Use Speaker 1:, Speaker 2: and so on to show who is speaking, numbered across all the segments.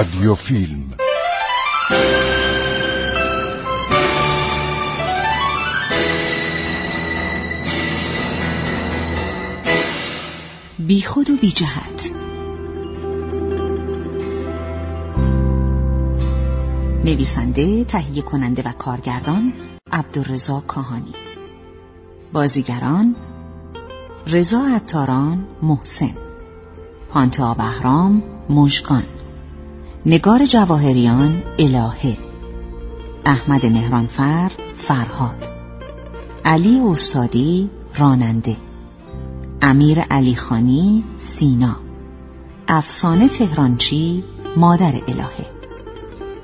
Speaker 1: رادیو فیلم.
Speaker 2: بی خود و بی جهت. نویسنده تهیه کننده و کارگردان عبدالرزا کاهانی بازیگران رضا عطاران محسن. پانتا بهرام نگار جواهریان الهه. احمد مهرانفر فرهاد. علی استادی راننده. امیر علی خانی سینا. افسانه تهرانچی مادر الهه.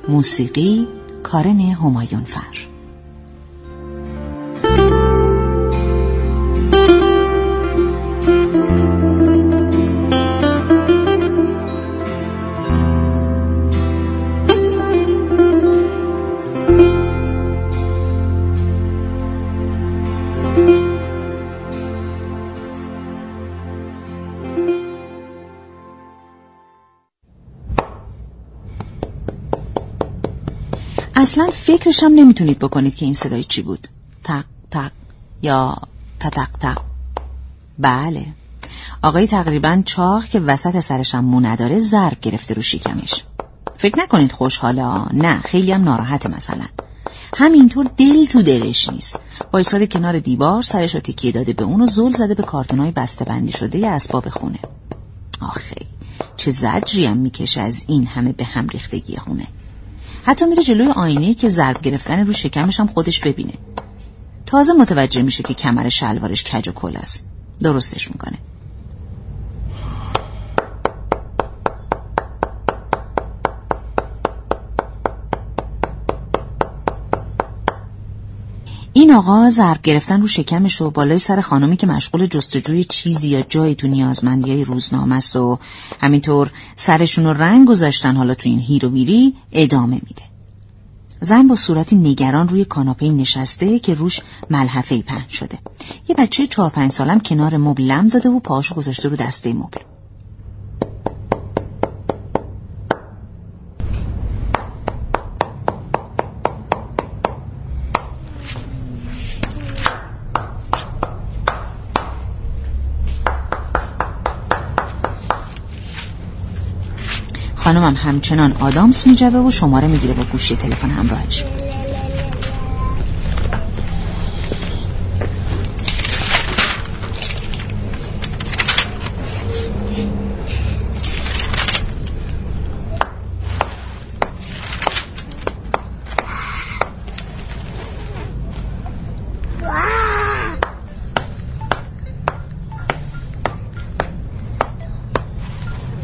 Speaker 2: موسیقی کارن همایونفر. اصلا هم نمی‌تونید بکنید که این صدای چی بود. تق تق یا تق تق بله. آقای تقریبا چاق که وسط سرش هم مو نداره ضرب گرفته رو شکمش فکر نکنید خوشحاله نه خیلی هم ناراحته مثلا. همینطور دل تو دلش نیست. وایساده کنار دیوار سرش رو تکیه داده به اون و زل زده به کارتونای بسته بندی شده یه اسباب خونه. آخه چه زجری هم می‌کشه از این همه به هم ریختگی خونه. حتی میره جلوی آینه که ضرب گرفتن رو شکمش هم خودش ببینه. تازه متوجه میشه که کمر شلوارش کج و کل است. درستش می‌کنه. این آقا ضرب گرفتن رو شکمش و بالای سر خانمی که مشغول جستجوی چیزی یا جایی تو نیازمندی های روزنامه است و همینطور سرشون رو رنگ گذاشتن حالا تو این هیر و بیری ادامه میده. زن با صورتی نگران روی کاناپه نشسته که روش ملحفه پهن شده. یه بچه چهار پنج سالم کنار مبل داده و پاهاشو گذاشته رو دسته مبل. خانمم همچنان آدامس میجوه و شماره می‌گیره با گوشی تلفن همراهش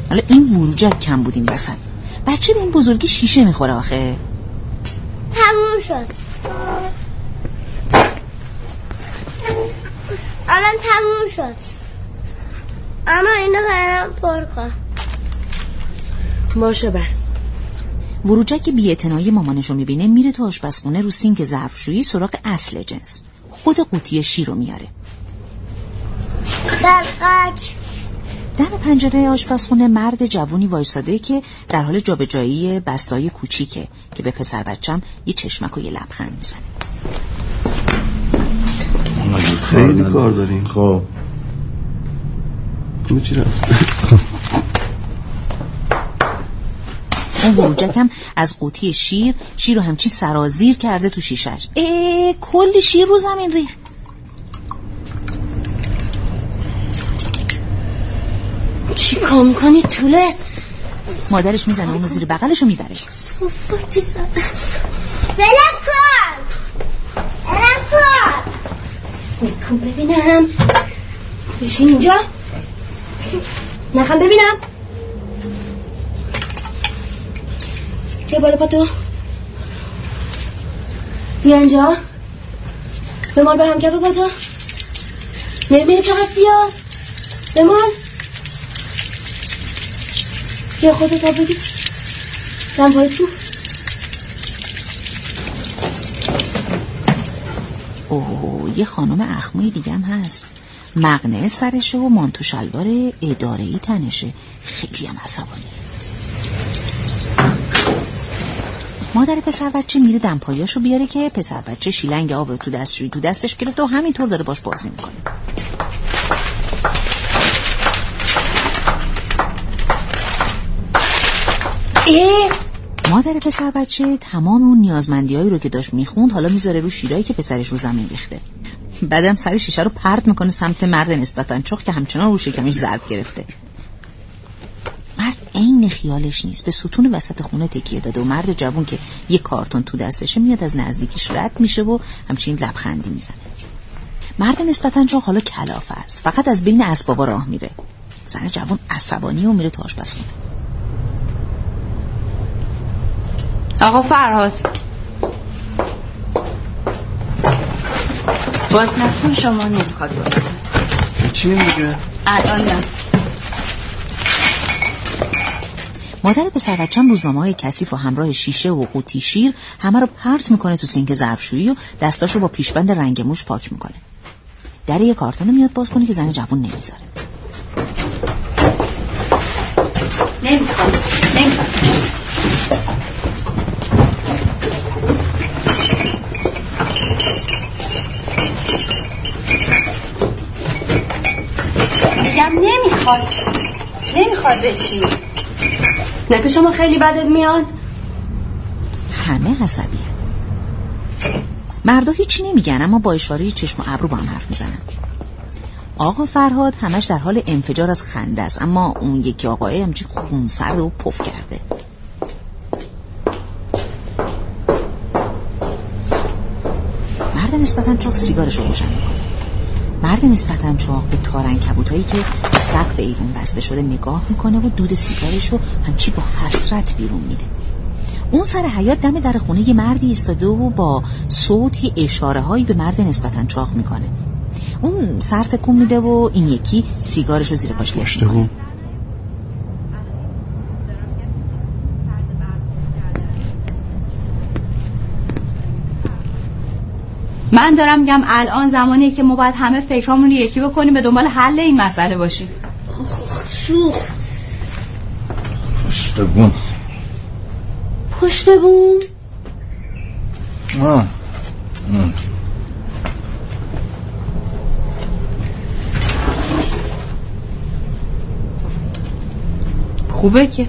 Speaker 2: حالا وروجک کم بود این وسط. بچه به این بزرگی شیشه می‌خوره آخه.
Speaker 3: تموم شد. الان تموم شد. اما اینو برام پر کن.
Speaker 4: باشه بر.
Speaker 2: وروجک بی مامانش رو می‌بینه میره تو آشپزخونه رو سینک ظرفشویی سراغ اصل جنس. خود قوطی شیر رو میاره.
Speaker 3: دقیق
Speaker 2: در پنجره آشپزخونه مرد جوونی وایساده که در حال جابجایی بستای کوچیکه که به پسر بچم یه چشمک و یه لبخند می‌زنه.
Speaker 5: خیلی کار داریم. خب.
Speaker 2: اون وروجک هم از قوطی شیر شیر رو همچی سرازیر کرده تو شیشش. اه کلی شیر رو زمین ریخت.
Speaker 4: چی کار می‌کنی طوله.
Speaker 2: مادرش می‌زنه اونو زیر بغلشو می‌بره.
Speaker 4: صفاتی زد.
Speaker 3: بلم کن! بلم کن!
Speaker 4: نکن ببینم. بشین اینجا. نخم ببینم. بیا بالا پاتو. بیا اینجا. بمال به هم کف پاتو. نمی‌بینی چقدر سیاه بمال بیا خودت آب بگیر دم پای تو.
Speaker 2: اوه یه خانم اخموی دیگه هم هست. مغنه سرشه و مانتو شلوار اداره تنشه. خیلی هم عصبانی. مادر پسر بچه میره دمپایاشو بیاره که پسر بچه شیلنگ آب تو دستشویی تو دستش گرفته و همینطور داره باش بازی می‌کنه.
Speaker 4: ای
Speaker 2: مادر پسر بچه تمام اون نیازمندیایی رو که داشت می‌خوند حالا می‌ذاره رو شیرایی که پسرش رو زمین ریخته. بعدم سر شیشه رو پرت می‌کنه سمت مرد نسبتا چخ که همچنان رو شکمش ضرب گرفته. مرد عین خیالش نیست به ستون وسط خونه تکیه داده و مرد جوون که یه کارتون تو دستشه میاد از نزدیکیش رد میشه و همچین لبخندی می‌زنه. مرد نسبتا چون حالا کلافه است فقط از بین اسبابا راه میره. زن جوون عصبانی و میره تا آشپزخونه.
Speaker 1: آقا فرهاد. باز نکن شما نمی‌خواد باز
Speaker 5: چی میگه؟
Speaker 1: الان نه.
Speaker 2: مادر پسر بچم روزنامه های کثیف و همراه شیشه و قوطی شیر همه رو پرت می‌کنه تو سینک ظرفشویی و دستاشو با پیشبند رنگ موش پاک می‌کنه. در یه کارتون رو میاد باز کنه که زن جوون نمی‌ذاره
Speaker 1: نمی‌خواد. نمی‌خواد. نمی‌خواد نمی‌خواد بچی
Speaker 4: نه شما خیلی بدت میاد.
Speaker 2: همه عصبی مردا هیچی نمیگن اما با اشاره چشم و ابرو با هم حرف می‌زنن. آقا فرهاد همش در حال انفجار از خنده است اما اون یکی آقای همچین خونسرد و پف کرده. مرد نسبتا چاق سیگارش رو روشن می‌کنه. مرد نسبتا چاق به تارن کبوتایی که به سقف ایوون بسته شده نگاه می‌کنه و دود سیگارش رو همچی با حسرت بیرون میده. اون سر حیات دم در خونه یه مردی ایستاده و با صوتی اشاره هایی به مرد نسبتا چاق می‌کنه. اون سر تکون میده و این یکی سیگارش رو زیر پاش گرفت می‌کنه.
Speaker 1: من دارم میگم الان زمانیه که ما باید همه فکرامون رو یکی بکنیم به دنبال حل این مسئله باشیم.
Speaker 4: سوخت
Speaker 5: پشت بون
Speaker 4: پشت بوم
Speaker 5: آه. ام.
Speaker 1: خوبه که.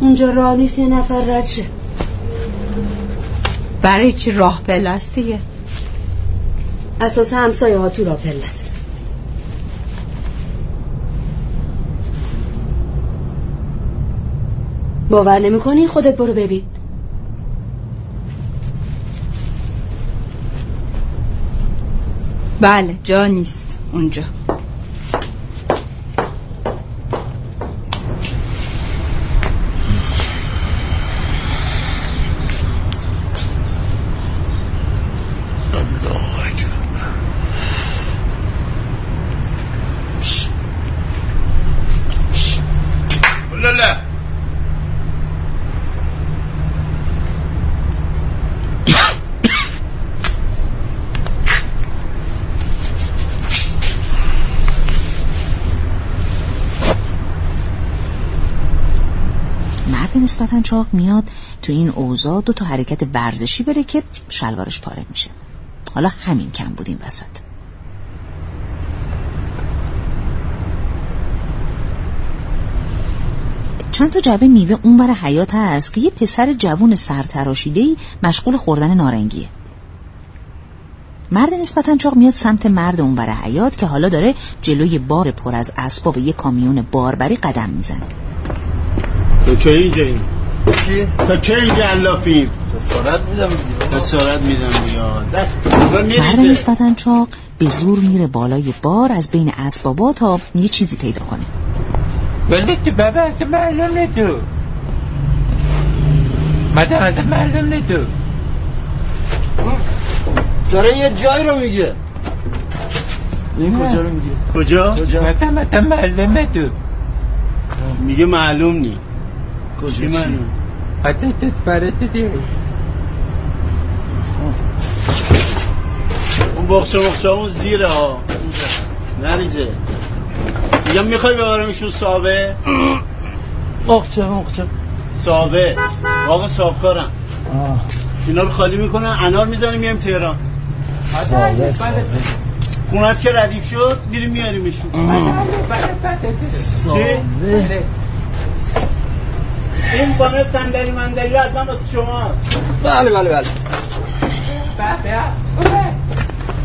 Speaker 4: اونجا راه نیست یه نفر رد شه.
Speaker 1: برای چی راه پله است دیگه؟
Speaker 4: اساس همسایه ها تو راه پله است. باور نمی‌کنی خودت برو ببین.
Speaker 1: بله جا نیست. اونجا.
Speaker 2: نسبتا چاق میاد تو این اوضاع دو تا حرکت ورزشی بره که شلوارش پاره میشه. حالا همین کم بود این وسط. چند تا جعبه میوه اون بر حیات هست که یه پسر جوون سرتراشیدهی مشغول خوردن نارنگیه. مرد نسبتا چاق میاد سمت مرد اون بر حیات که حالا داره جلوی بار پر از اسباب یه کامیون باربری قدم می‌زنه.
Speaker 6: تو که اینجا این؟
Speaker 5: چی؟
Speaker 6: تا که اینجا علافیم
Speaker 5: جسارت میدم
Speaker 6: جسارت میدم یا دست
Speaker 2: مرد نسبتا چاق به زور میره بالای بار از بین اسبابا تا یه چیزی پیدا کنه.
Speaker 7: ولی تو بابا اصلا معلوم ندو مدام اصلا معلوم ندو
Speaker 5: داره یه جای رو میگه. این کجا رو میگه؟
Speaker 6: کجا؟
Speaker 5: کجا؟
Speaker 7: مدام اصلا معلوم ندو
Speaker 6: میگه معلوم نی.
Speaker 5: کجا
Speaker 6: چی
Speaker 5: چی؟
Speaker 6: معلوم؟
Speaker 7: حتی تو فرده دی
Speaker 6: اون بخش مخشه اون زیره ها. نریزه. میگم می‌خوای ببرمشون صابه
Speaker 5: اخچه اخچه
Speaker 6: صابه واقع صابکارم اینا رو خالی می‌کنن انار می‌زنیم میایم تهران.
Speaker 5: صابه صابه
Speaker 6: خونت که ردیف شد میریم میاریمشون چی؟ این بانه صندلی مندلی حتما واسه شما.
Speaker 5: بله بله بله.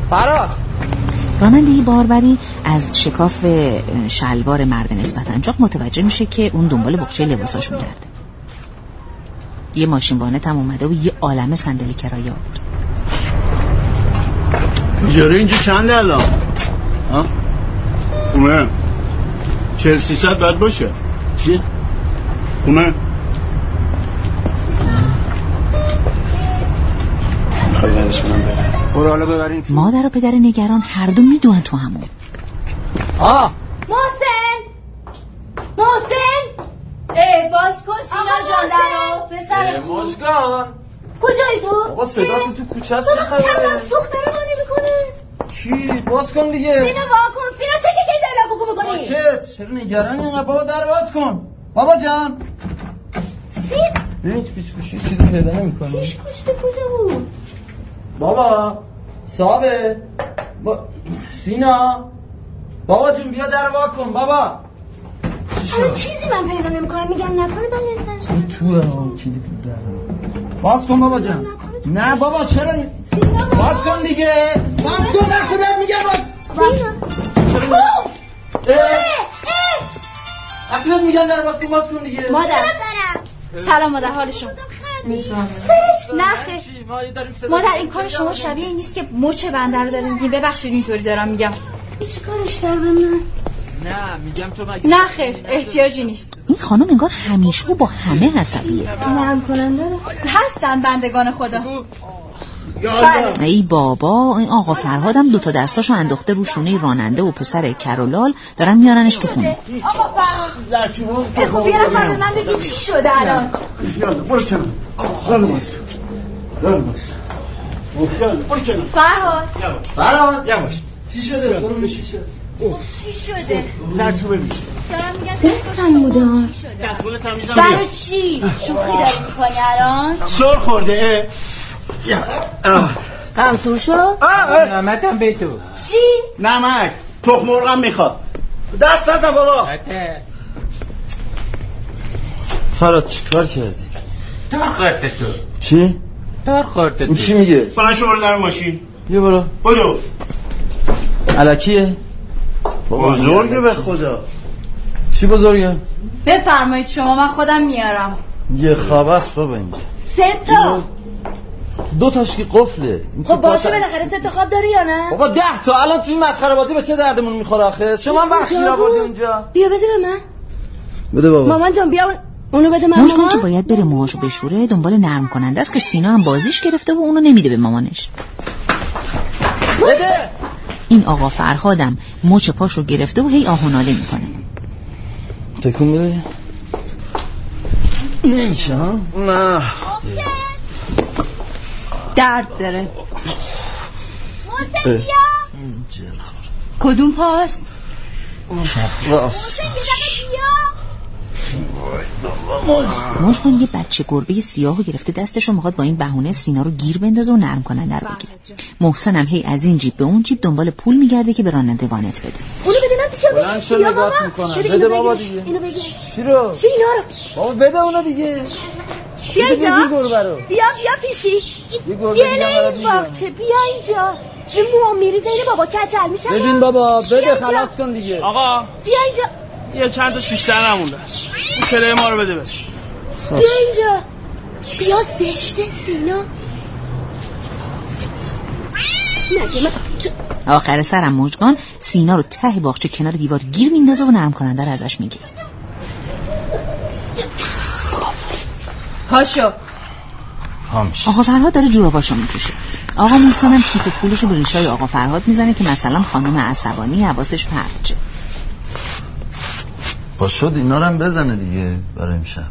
Speaker 5: فراد.
Speaker 2: راننده باربری از شکاف شلوار مرد نسبت انجاق متوجه میشه که اون دنبال بخچه لباساشون گرده. یه ماشین وانت هم اومده و یه عالم صندلی کرایه آورد.
Speaker 6: اجاره اینجا چنده الان؟ ها؟ خونه چهل سیصد باید باشه.
Speaker 5: چی؟
Speaker 6: خونه
Speaker 5: برو حالا ببرین تو
Speaker 2: مادر و پدر نگران هر دو می‌دونن تو همون.
Speaker 5: آه!
Speaker 4: محسن! محسن! ای باز کن سینا جان درو پسر.
Speaker 5: مشگان
Speaker 4: کجایی تو؟
Speaker 5: بابا صدا تو تو کوچه است چه خبره؟
Speaker 4: ما نمی‌کنه
Speaker 5: کی باز کن دیگه.
Speaker 4: سینا وا کن سینا چه که کی داری بگو بکنی؟
Speaker 5: ساکت. چرا نگرانی اینقدر؟ بابا در باز کن. بابا جان.
Speaker 4: سین
Speaker 5: ببین تو پیچ چیزی پیدا نمی‌کنی.
Speaker 4: پیش کشته کجا بود؟
Speaker 5: بابا صابه با... سینا بابا جون بیا در وا کن بابا.
Speaker 4: چیزی من پیدا نمی‌کنم میگم نکنه بله
Speaker 5: این تو ها کلید در باز کن بابا جان. نه بابا چرا؟
Speaker 4: سینا
Speaker 5: باز کن دیگه. باز کن وقتی بهت میگم باز.
Speaker 4: سینا.
Speaker 5: وقتی بهت میگم در باز کن باز کن دیگه.
Speaker 1: مادر. سلام مادر. حال نه
Speaker 5: داریم
Speaker 1: مادر این کار شما شبیه این نیست که مچ بنده رو دارین میگین ببخشید اینطوری دارم میگم.
Speaker 4: چی کارش کردم من
Speaker 5: نه میگم تو مگه
Speaker 1: نه خیر احتیاجی نیست.
Speaker 2: این خانم انگار همیشه با همه عصبیه.
Speaker 4: نرم کننده.
Speaker 1: هستن بندگان خدا.
Speaker 2: ای بابا این آقا فرهادم دوتا دستاشو انداخته رو شونه راننده و پسر کرولال دارن میارنش تو خونه.
Speaker 1: خب بیارم برای من بگی چی شده الان؟
Speaker 6: برو کنم باز یالا برو کنم
Speaker 1: فرهاد.
Speaker 5: فراد یواش چی شده؟ برو چی شده؟
Speaker 1: چی شده؟
Speaker 6: زرچوبه بیش
Speaker 1: دارم میگم چی شده؟
Speaker 6: دستمال تمیزم
Speaker 1: برای چی شوخی داری می‌کنی الان؟
Speaker 6: سر خورده.
Speaker 4: قمسور شد
Speaker 7: نامدم به تو
Speaker 1: چی
Speaker 6: نمک تخم مرغم می‌خواد
Speaker 5: دست نزن بابا فراد چیکار کردی
Speaker 7: دار خورده تو
Speaker 5: چی
Speaker 7: دار خورده تو
Speaker 5: چی میگه
Speaker 6: بلند شو در ماشین
Speaker 5: بیا برو
Speaker 6: بدو
Speaker 5: الکیه
Speaker 6: بزرگه به خدا
Speaker 5: چی بزرگه
Speaker 1: بفرمایید شما من خودم میارم
Speaker 5: یه خواب است بابا اینجا
Speaker 4: سه تا
Speaker 5: دو تاش که قفله.
Speaker 4: خب
Speaker 5: تو
Speaker 4: باشه بالاخره سه تا خواب داری یا نه؟
Speaker 5: بابا ده تا. الان توی این مسخره بازی به چه دردمون می‌خوره آخه؟ شما هم وقت گیر آوردی
Speaker 4: بود؟
Speaker 5: اونجا.
Speaker 4: بیا بده به من.
Speaker 5: بده بابا.
Speaker 4: مامان جان بیا اون- اونو بده من
Speaker 2: مشکل که
Speaker 4: مامان
Speaker 2: باید بره موهاشو بشوره دنبال نرم کننده است که سینا هم بازیش گرفته و اونو نمیده به مامانش.
Speaker 5: بده!
Speaker 2: این آقا فرهادم مچ پاشو گرفته و هی آه و ناله می‌کنه.
Speaker 5: تکون بده. نمیشه ها؟ نه.
Speaker 1: درد داره. کدوم پاست؟
Speaker 5: راست
Speaker 2: مشکل یه بچه گربه سیاهو گرفته دستشو می‌خواد با این بهونه سینا رو گیر بندازه و نرم کننده رو بگیره. محسن هم هی از این جیب به اون جیب دنبال پول میگرده که به راننده وانت بده.
Speaker 4: اونو بده من پیشم
Speaker 5: بلند شو نگات. می‌کنم.
Speaker 4: بده
Speaker 5: بابا. دیگه.
Speaker 4: اینو بگیرش.
Speaker 5: چی رو؟
Speaker 4: اینا رو.
Speaker 5: بابا بده اونو دیگه.
Speaker 4: بیا اینجا. بیا بیا پیشی.
Speaker 5: هم
Speaker 4: این باغچه. بیا اینجا. این موها میریزه اینو بابا کچل میشه.
Speaker 5: ببین بابا بده. خلاص کن دیگه.
Speaker 6: آقا.
Speaker 4: بیا اینجا.
Speaker 6: یه چند تاش بیشتر نمونده. این کره ما رو بده بده
Speaker 4: بیا اینجا. بیا زشته سینا.
Speaker 2: آخر سرم مجگان سینا رو ته باغچه کنار دیوار گیر میندازه و نرم کننده رو ازش می‌گیره.
Speaker 1: پاشو.
Speaker 5: هامش
Speaker 2: آقا فرهاد داره جوراباشو میپوشه. آقا محسن هم کیف پولشو به ریشای آقا فرهاد می‌زنه که مثلا خانم عصبانی حواسش پرچه.
Speaker 5: با شد اینا رو هم بزنه دیگه برای امشب.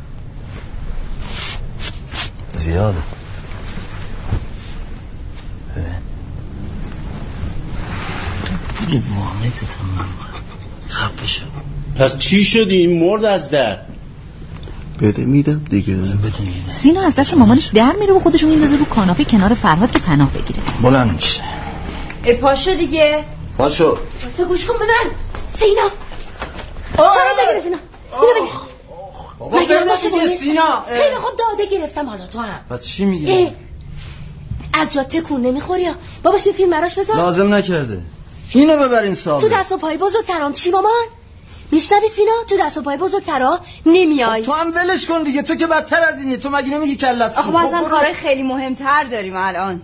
Speaker 5: زیاده. ببین. پول محمدت هم من خفه شد
Speaker 6: پس چی شدی؟ این مرد از در. بده میدم دیگه.
Speaker 2: سینا از دست مامانش در میره و خودشون میندازه رو کاناپه کنار فرهاد که پناه بگیره.
Speaker 5: بلند میشه
Speaker 1: ای پاشو دیگه.
Speaker 5: پاشو.
Speaker 4: تو گوش کن به من سینا فرهاد بگیر سینا.
Speaker 5: بابا
Speaker 4: مهمه؟
Speaker 5: سینا.
Speaker 4: خیلی خوب داده گرفتم حالا تو هم.
Speaker 5: بعد چی میگی؟
Speaker 4: از جا تکون نمی‌خوری یا؟ باباش این فیلم براش بذار.
Speaker 5: لازم نکرده. اینو ببرین صاحب
Speaker 4: تو دست و پای بزرگترام چی مامان؟ میشنوی سینا تو دست و پای بزرگترا؟ نمیای.
Speaker 5: تو هم ولش کن دیگه. تو که بدتر از اینی. تو مگه نمیگی کلت
Speaker 1: آخه؟ ما اصلا. کارهای خیلی مهمتر داریم الان.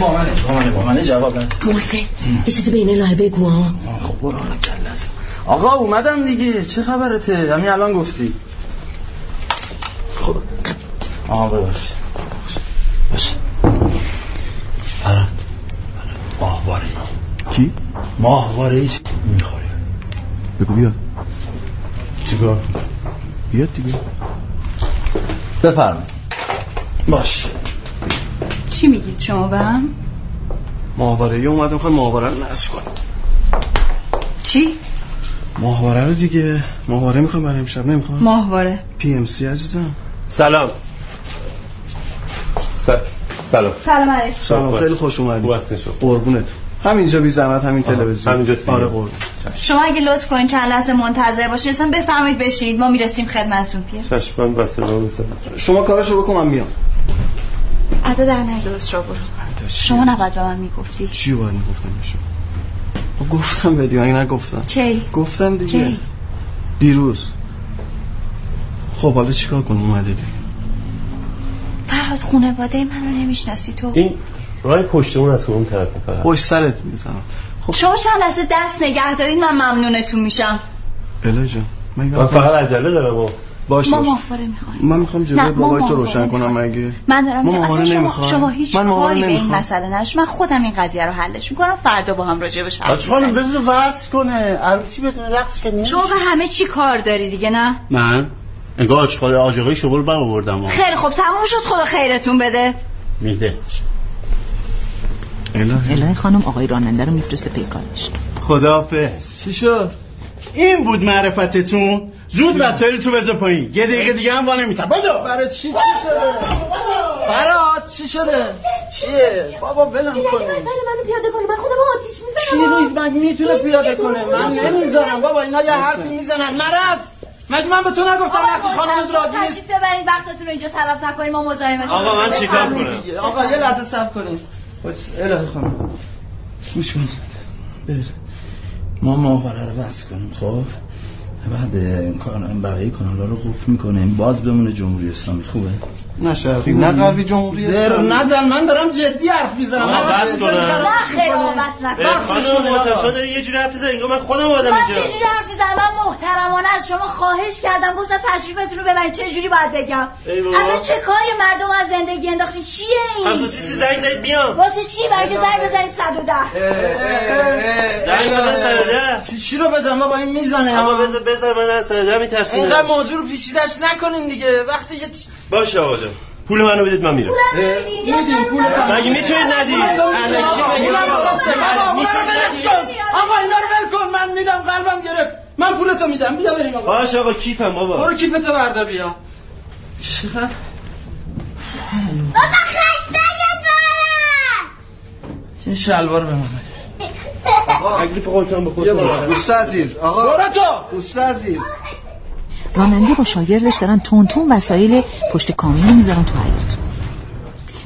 Speaker 5: با منه با منه با منه جواب نده
Speaker 4: محسن یه چیزی بین لایه بگو ها.
Speaker 5: خب برو حالا کلت. آقا اومدم دیگه. چه خبرته؟ همین الان گفتی. خب. آه ببخش باش فرا ماهواره
Speaker 6: کی؟
Speaker 5: ماهواره چی می‌خوری؟
Speaker 6: بگو بیا
Speaker 5: چیکار؟
Speaker 6: بیاد دیگه.
Speaker 5: بفرما باش.
Speaker 1: چی میگید شما به هم؟
Speaker 6: ماهواره یه اومدم خواهی ماهواره رو نصف کن
Speaker 1: چی؟
Speaker 6: ماهواره رو دیگه. ماهواره می‌خوام برای امشب نمی‌خوام
Speaker 1: ماهواره.
Speaker 6: پی ام سی عزیزم.
Speaker 8: سلام. سلام.
Speaker 1: سلام علیکم.
Speaker 6: سلام خیلی خوش اومدی.
Speaker 8: خوب هستین شما.
Speaker 6: قربونت. همینجا بی زحمت همین تلویزیون.
Speaker 8: همینجا.
Speaker 6: آره قربون
Speaker 1: شما اگه لطف کنین چند لحظه منتظر باشین اصلا بفرمایید بشینید. ما می‌رسیم خدمتتون. پیر
Speaker 8: چشم من
Speaker 6: شما کارشو بکن من میام.
Speaker 1: ادا در نه درست را برو. شما نباید به من می‌گفتی.
Speaker 6: چی باید می‌گفتم به شما؟ خب گفتم بدی اگه نگفتم.
Speaker 1: کی؟
Speaker 6: گفتم دیگه؟ دیروز. خب حالا چیکار کنم؟ اومده دیگه.
Speaker 1: فرهاد خونواده منو نمی‌شناسی تو.
Speaker 8: این راه پشتمون از کدوم طرف فقط؟
Speaker 6: پشت سرت می‌زنم خب.
Speaker 1: شما چند لحظه دست نگه دارید من ممنونتون میشم.
Speaker 6: اله جان من
Speaker 8: من فقط عجله دارم و
Speaker 6: باش
Speaker 1: ما
Speaker 6: باش.
Speaker 1: ماهواره می‌خوایم.
Speaker 6: من می‌خوام جلوی بابای تو روشن کنم. مگه؟
Speaker 1: من دارم
Speaker 6: ما
Speaker 1: اصلا شما. شما هیچ
Speaker 6: من
Speaker 1: کاری به این
Speaker 6: نمی‌خوام.
Speaker 1: مسئله نش من خودم این قضیه رو حلش می‌کنم. فردا با هم راجبش حرف می‌زنیم.
Speaker 6: بذار وصل کنه. عروسی بدون رقص که
Speaker 1: شما به همه چی کار داری دیگه نه؟
Speaker 6: من؟ انگار آچخال آجاقای شما رو برآوردم.
Speaker 1: خیلی خوب تموم شد خدا خیرتون بده.
Speaker 6: میده الهی.
Speaker 2: الهی خانم آقای راننده رو میفرسته پیکارش
Speaker 6: خداحافظ.
Speaker 5: چی شد؟
Speaker 6: این بود معرفتتون؟ زود وسایل تو بذار پایین. یه دقیقه دیگه هم وانه میسم بدو
Speaker 5: برای چی؟ چی شده؟ فراد چی شده؟ چیه؟ بابا ولم کنی
Speaker 4: وسایل منو پیاده کنی؟ من خودم آتیش
Speaker 5: چی
Speaker 4: می‌زنم
Speaker 5: روی من می‌تونه پیاده کنه؟ من نمی‌ذارم. بابا اینا یه حرفی می‌زنن. مرض! مگه من به تو نگفتم وقتی خانم راضی نیست؟
Speaker 1: تشریف ببرید وقتتون رو اینجا تلف نکنیم ما مزاحمتون
Speaker 8: آقا من چیکار کنم.
Speaker 5: آقا یه لحظه صبر کنید. باش الهی خانم. گوش کن بر. ما ماهواره رو بس کنیم خب؟ بعد این کار این بقیه کانالا رو قفل می‌کنیم. باز بمونه جمهوری اسلامی. خوبه؟
Speaker 6: نه شرقی نه غربی جمهوری
Speaker 5: زر. نزن من دارم جدی حرف می‌زنم.
Speaker 8: آقا بس کنم.
Speaker 1: نه بابا بس نکن
Speaker 8: داری یه جوری حرف می‌زنی انگار من خودم آدم
Speaker 1: من چجوری حرف می‌زنم؟ من محترمانه از شما خواهش کردم. گفتم تشریفتون رو ببرید. چه جوری باید بگم. اصلا چه کاری مردم از زندگی انداختی چیه این؟
Speaker 8: همسا چی زنگ زدید بیام.
Speaker 1: واسه چی؟ برای که زنگ بزنید 110
Speaker 8: زنگ بزن سرده
Speaker 5: چی چی رو بزن بابا؟ این می‌زنه
Speaker 8: آقا
Speaker 5: ها.
Speaker 8: بذار بذار من از سرده میترسیم
Speaker 5: اینقدر موضوع رو پیچیدش نکنین دیگه. وقتی چ-
Speaker 8: باشه آقا پول منو بدید من میرم.
Speaker 5: میدیم پول
Speaker 8: مگه می‌تونید ندید؟ الکی مگه
Speaker 5: آقا اینا رو ول کن. من میدم قلبم گرفت. من پولتو میدم. بیا بریم آقا.
Speaker 8: باشه آقا کیفم بابا.
Speaker 5: برو کیفتو بردار بیا. چقدر؟
Speaker 3: بابا خسته
Speaker 5: این شلوار به من
Speaker 8: خودتون به
Speaker 6: یه
Speaker 8: خودتون
Speaker 6: بار دوست عزیز آقا.
Speaker 5: برو تو.
Speaker 6: دوست عزیز
Speaker 2: راننده با شاگردش دارن تون تون وسایل پشت کامیون می‌ذارن تو حیاط.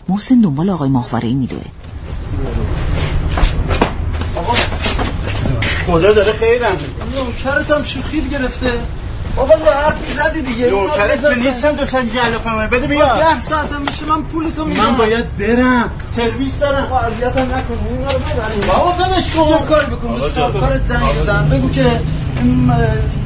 Speaker 2: محسن دنبال آقای ماهواره ای میدوه.
Speaker 6: خدا داره خیرم
Speaker 5: نوکرت هم شوخی گرفته. بابا یه حرفی زدی دیگه.
Speaker 6: نوکرت که نیستم دو سن جلو من. بده بیا
Speaker 5: ده ساعتم میشه من پولتو میدم.
Speaker 6: من باید برم. سرویس دارم.
Speaker 5: بابا اذیتم نکن. اینا رو ببریم. بابا ولش کن. یه کاری بکن. به کارت زنگ بزن بگو که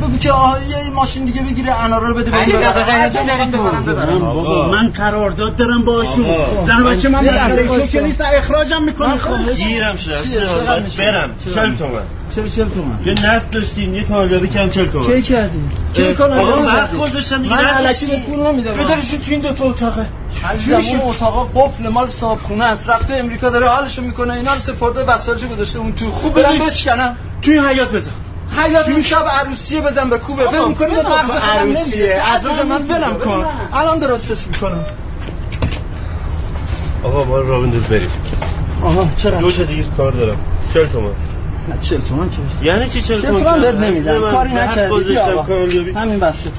Speaker 5: بگو که یه ماشین دیگه بگیره انارا رو بده
Speaker 7: علی
Speaker 5: ببرم.
Speaker 7: تو.
Speaker 6: من قرارداد دارم باشون. زن بچه من تو
Speaker 5: وایسا.
Speaker 6: که نیست اخراجم می‌کنه خواهش
Speaker 8: گیرم
Speaker 5: میشه؟
Speaker 8: برم چل؟ تومن
Speaker 5: چرا چل تومن
Speaker 8: یه نت داشتین یه کاریابی کم چل تومن
Speaker 5: کی کردی؟ کی کار
Speaker 8: آقا من؟ گذاشتم دیگه
Speaker 5: من علکی. به پول نمیدم
Speaker 8: بذارشون تو این دو تا اتاقه
Speaker 5: عزیزم اون اتاقا قفل مال صاحبخونه است رفته امریکا داره حالشو می‌کنه اینا رو سپرده وسایلشو گذاشته اون تو خوب برم. بشکنم
Speaker 8: توی حیات بذار
Speaker 5: حیات اون شب عروسیه بزن به کوبه. ول می‌کنی؟ به مغز
Speaker 6: عروسیه.
Speaker 5: عزیز من ولم کن. الان درستش می‌کنم.
Speaker 8: آقا ما رو بنداز بریم.
Speaker 5: آها چرا؟
Speaker 8: دو تا دیگه کار دارم. چل تومن
Speaker 5: چل تومن چه
Speaker 8: یعنی چی چل
Speaker 5: چل
Speaker 8: تومن
Speaker 5: تومن بهت
Speaker 8: کردن؟
Speaker 5: نمیدم. کاری نکردی. آقا. همین بسته.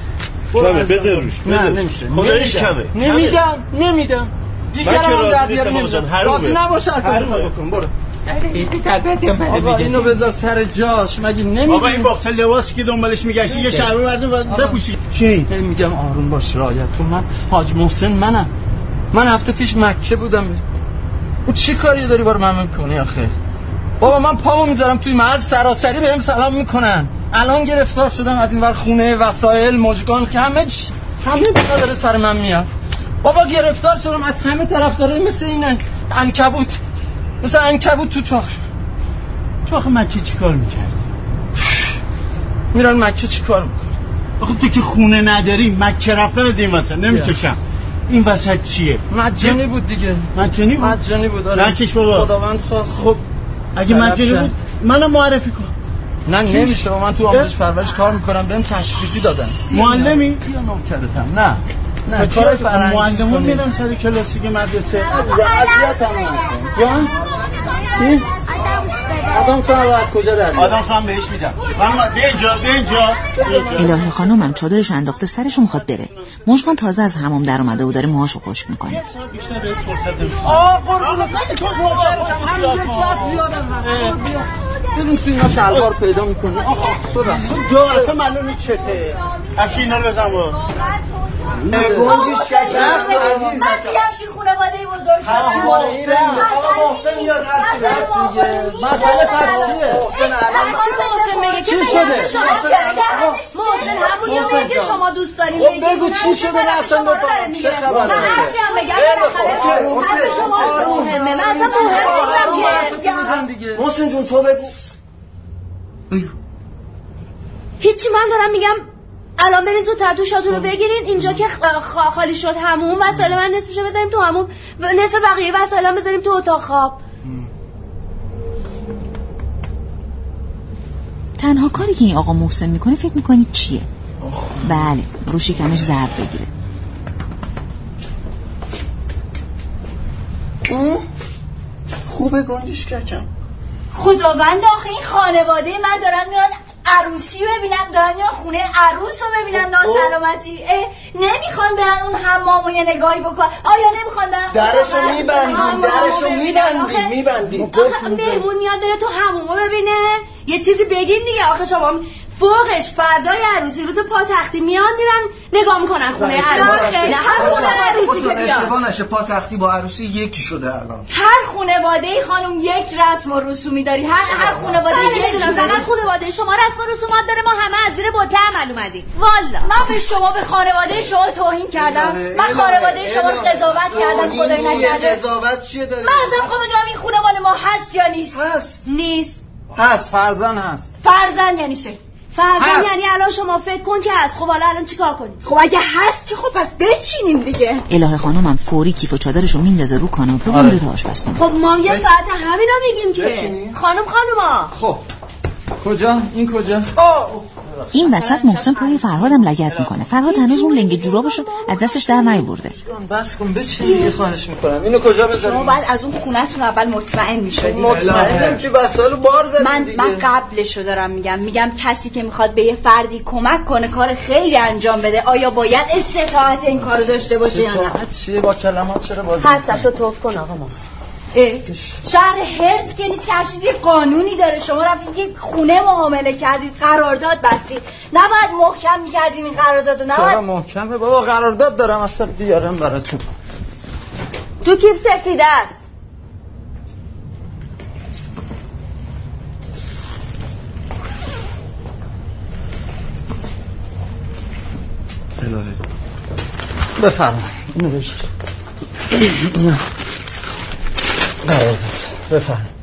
Speaker 8: کمه بذار روش
Speaker 5: نه. نمیشه.
Speaker 8: خب دارش کمه.
Speaker 5: نمیدم. نمیدم.
Speaker 8: راضی
Speaker 5: در بیار. نمیدم. راضی نباشه هر کاری
Speaker 8: حرومه.
Speaker 5: بکن. برو. آقا
Speaker 7: میگه
Speaker 5: اینو بذار سر جاش مگه
Speaker 6: بابا این
Speaker 5: نمی‌دونی
Speaker 6: باخت لباسی که دنبالش میگشتی یه شلوار برده و بپوشی. چی؟
Speaker 5: میگم آروم باش رعایت کن. من حاج محسن منم. من هفته پیش مکه بودم. او چی کاری داری بار من می‌کنی آخه؟ بابا من پامو می‌ذارم توی محل سراسری بهم سلام می‌کنن. الان گرفتار شدم از این ور خونه وسایل مجگان که همه چ- همه داره سر من میاد. بابا گرفتار شدم. از همه طرف داره مثل این انکبوت. مثل انکبوت تو تار
Speaker 6: تو آخه مکی چی کار می‌کردی؟
Speaker 5: میرن مکه چی کار می‌کنن
Speaker 6: آخه تو که خونه نداری مکه رفتن این وسط نمی‌کشم. این وسط چیه؟
Speaker 5: مجانی بود دیگه.
Speaker 6: مجانی بود؟
Speaker 5: مجانی بود آره.
Speaker 6: نکش بابا.
Speaker 5: خداوند خواست.
Speaker 6: خب اگه مجانی. بود منو معرفی کن.
Speaker 5: نه نمیشه من تو آموزش پرورش کار می‌کنم بهم تشریفی دادن.
Speaker 6: معلمی؟
Speaker 5: بیا نوکرتم نه. نه کار
Speaker 6: چرا
Speaker 5: فرهنگی
Speaker 6: معلمون. میرن سر کلاسی که مدرسه
Speaker 5: اذیتم نکن جان؟ چی؟ آدم سر رو از کجا در
Speaker 6: آدم خواهم بهش میدم خانم بیا اینجا بیا اینجا.
Speaker 2: الهی خانومم چادرش انداخته سرش می‌خواد بره. مشکان تازه از حمام در اومده و داره موهاشو خشک می‌کنه.
Speaker 5: آه قربونت. تو نوکرتم همین یک ساعت زیادم هست بیا. ببین تو اینا شلوار پیدا می‌کنی. آخ تو رفت
Speaker 6: دو اصلا معلوم نیست چته. افشی اینا رو بزن با
Speaker 5: گنجیش کرد. عزیز
Speaker 1: من توی همچین خانواده بزرگ شدم؟
Speaker 5: آقا محسن یاد هر چی رفت دیگه مسئله پس چیه محسن الان
Speaker 4: چی محسن میگه؟
Speaker 5: چی شده؟
Speaker 4: محسن
Speaker 5: محسن
Speaker 4: میگه که. شما دوست دارین
Speaker 5: خب. بگو چی شده.
Speaker 4: داره میگه.
Speaker 5: چه خبره؟
Speaker 4: من هرچی هم بگم بالاخره حرف شما مهمه. من اصلا مهم نیستم
Speaker 5: دیگه.
Speaker 9: محسن جون تو بگو.
Speaker 4: هیچی من دارم میگم الان برین تو ترتوشاتون رو بگیرین. اینجا که خ- خالی شد همون وسایل من نصفشو بذاریم تو همون و نصف بقیه وسایل هم بذاریم تو اتاق خواب
Speaker 2: تنها کاری که این آقا محسن می‌کنه فکر می‌کنید چیه؟ بله رو شکمش ضرب بگیره.
Speaker 5: خوبه گنجیش ککم
Speaker 1: خداوند آخه این خانواده من دارن میرن عروسی رو ببینن دارن میرن خونه عروس رو ببینن ناسلامتی. اه، نمی‌خوان برن اون حمام و یه نگاهی بکن. آیا نمی‌خوان برن
Speaker 9: درشو میبندیم درشو. میبندیم میبندیم
Speaker 4: مهمون میاد بره تو همومو ببینه. یه چیزی بگین دیگه. آخه شما فوقش فردای عروسی روز پا تختی میان میرن نگاه می‌کنن خونه عروسی. نه هر خونه عروسی که
Speaker 9: اشتباه نشه پا تختی با عروسی یکی شده الان.
Speaker 1: هر خانواده ای خانم یک رسم و رسومی داری هر هر خانواده
Speaker 4: بله
Speaker 1: یک
Speaker 4: می‌دونم. فقط خانواده شما رسم و رسومات داره ما همه از زیر بوته عمل اومدیم. والا.
Speaker 1: من به شما به خانواده شما توهین کردم. من خانواده شما قضاوت کردم خدای نکرده.
Speaker 9: قضاوت چیه داری؟
Speaker 1: من اصلا بدونم این خونه مال ما هست یا نیست.
Speaker 9: هست.
Speaker 4: نیست.
Speaker 5: هست. فرزن هست.
Speaker 1: فرزن یعنی چه؟
Speaker 4: فردا
Speaker 5: هست.
Speaker 4: یعنی الان شما فکر کن که هست. خب حالا الان چیکار کنیم؟
Speaker 1: خب اگه هستی خب پس بچینیم دیگه.
Speaker 2: الهه خانومم فوری کیف و چادرش رو میندازه رو کاناپه و میره آشپزخونه
Speaker 4: خب ما یه ساعت همینا میگیم که. خانم خانوما.
Speaker 5: خب. کجا؟ این کجا؟
Speaker 2: این وسط محسن پای فرهادم لگت می‌کنه. فرهاد هنوز اون لنگ جورابشو از دستش در نیورده.
Speaker 5: بس کن بچین خواهش می‌کنم. اینو کجا
Speaker 1: شما
Speaker 5: بذاریم
Speaker 1: باید از اون خونهتون اول مطمئن می‌شدی
Speaker 5: مطمئنم که وسایل بار زدیم
Speaker 1: من
Speaker 5: دیگه.
Speaker 1: من قبلشو دارم میگم. میگم کسی که می‌خواد به یه فردی کمک کنه کار خیلی انجام بده. آیا باید استطاعت این کارو داشته باشه یا نه؟
Speaker 5: چیه؟ با کلمات چرا بازی
Speaker 1: هستشو توف کن آقا ماست شهر هرت که نیست کشید یه قانونی داره. شما رفتید یه خونه معامله کردید. قرارداد بستید. نباید محکم می‌کردیم این قرارداد نباید
Speaker 5: چرا محکمه؟ بابا قرارداد دارم. اصلا بیارم براتون.
Speaker 4: تو کیف سفید است؟
Speaker 5: الهه بفرمایید. اینو بگیر اینو قرارداد بفرما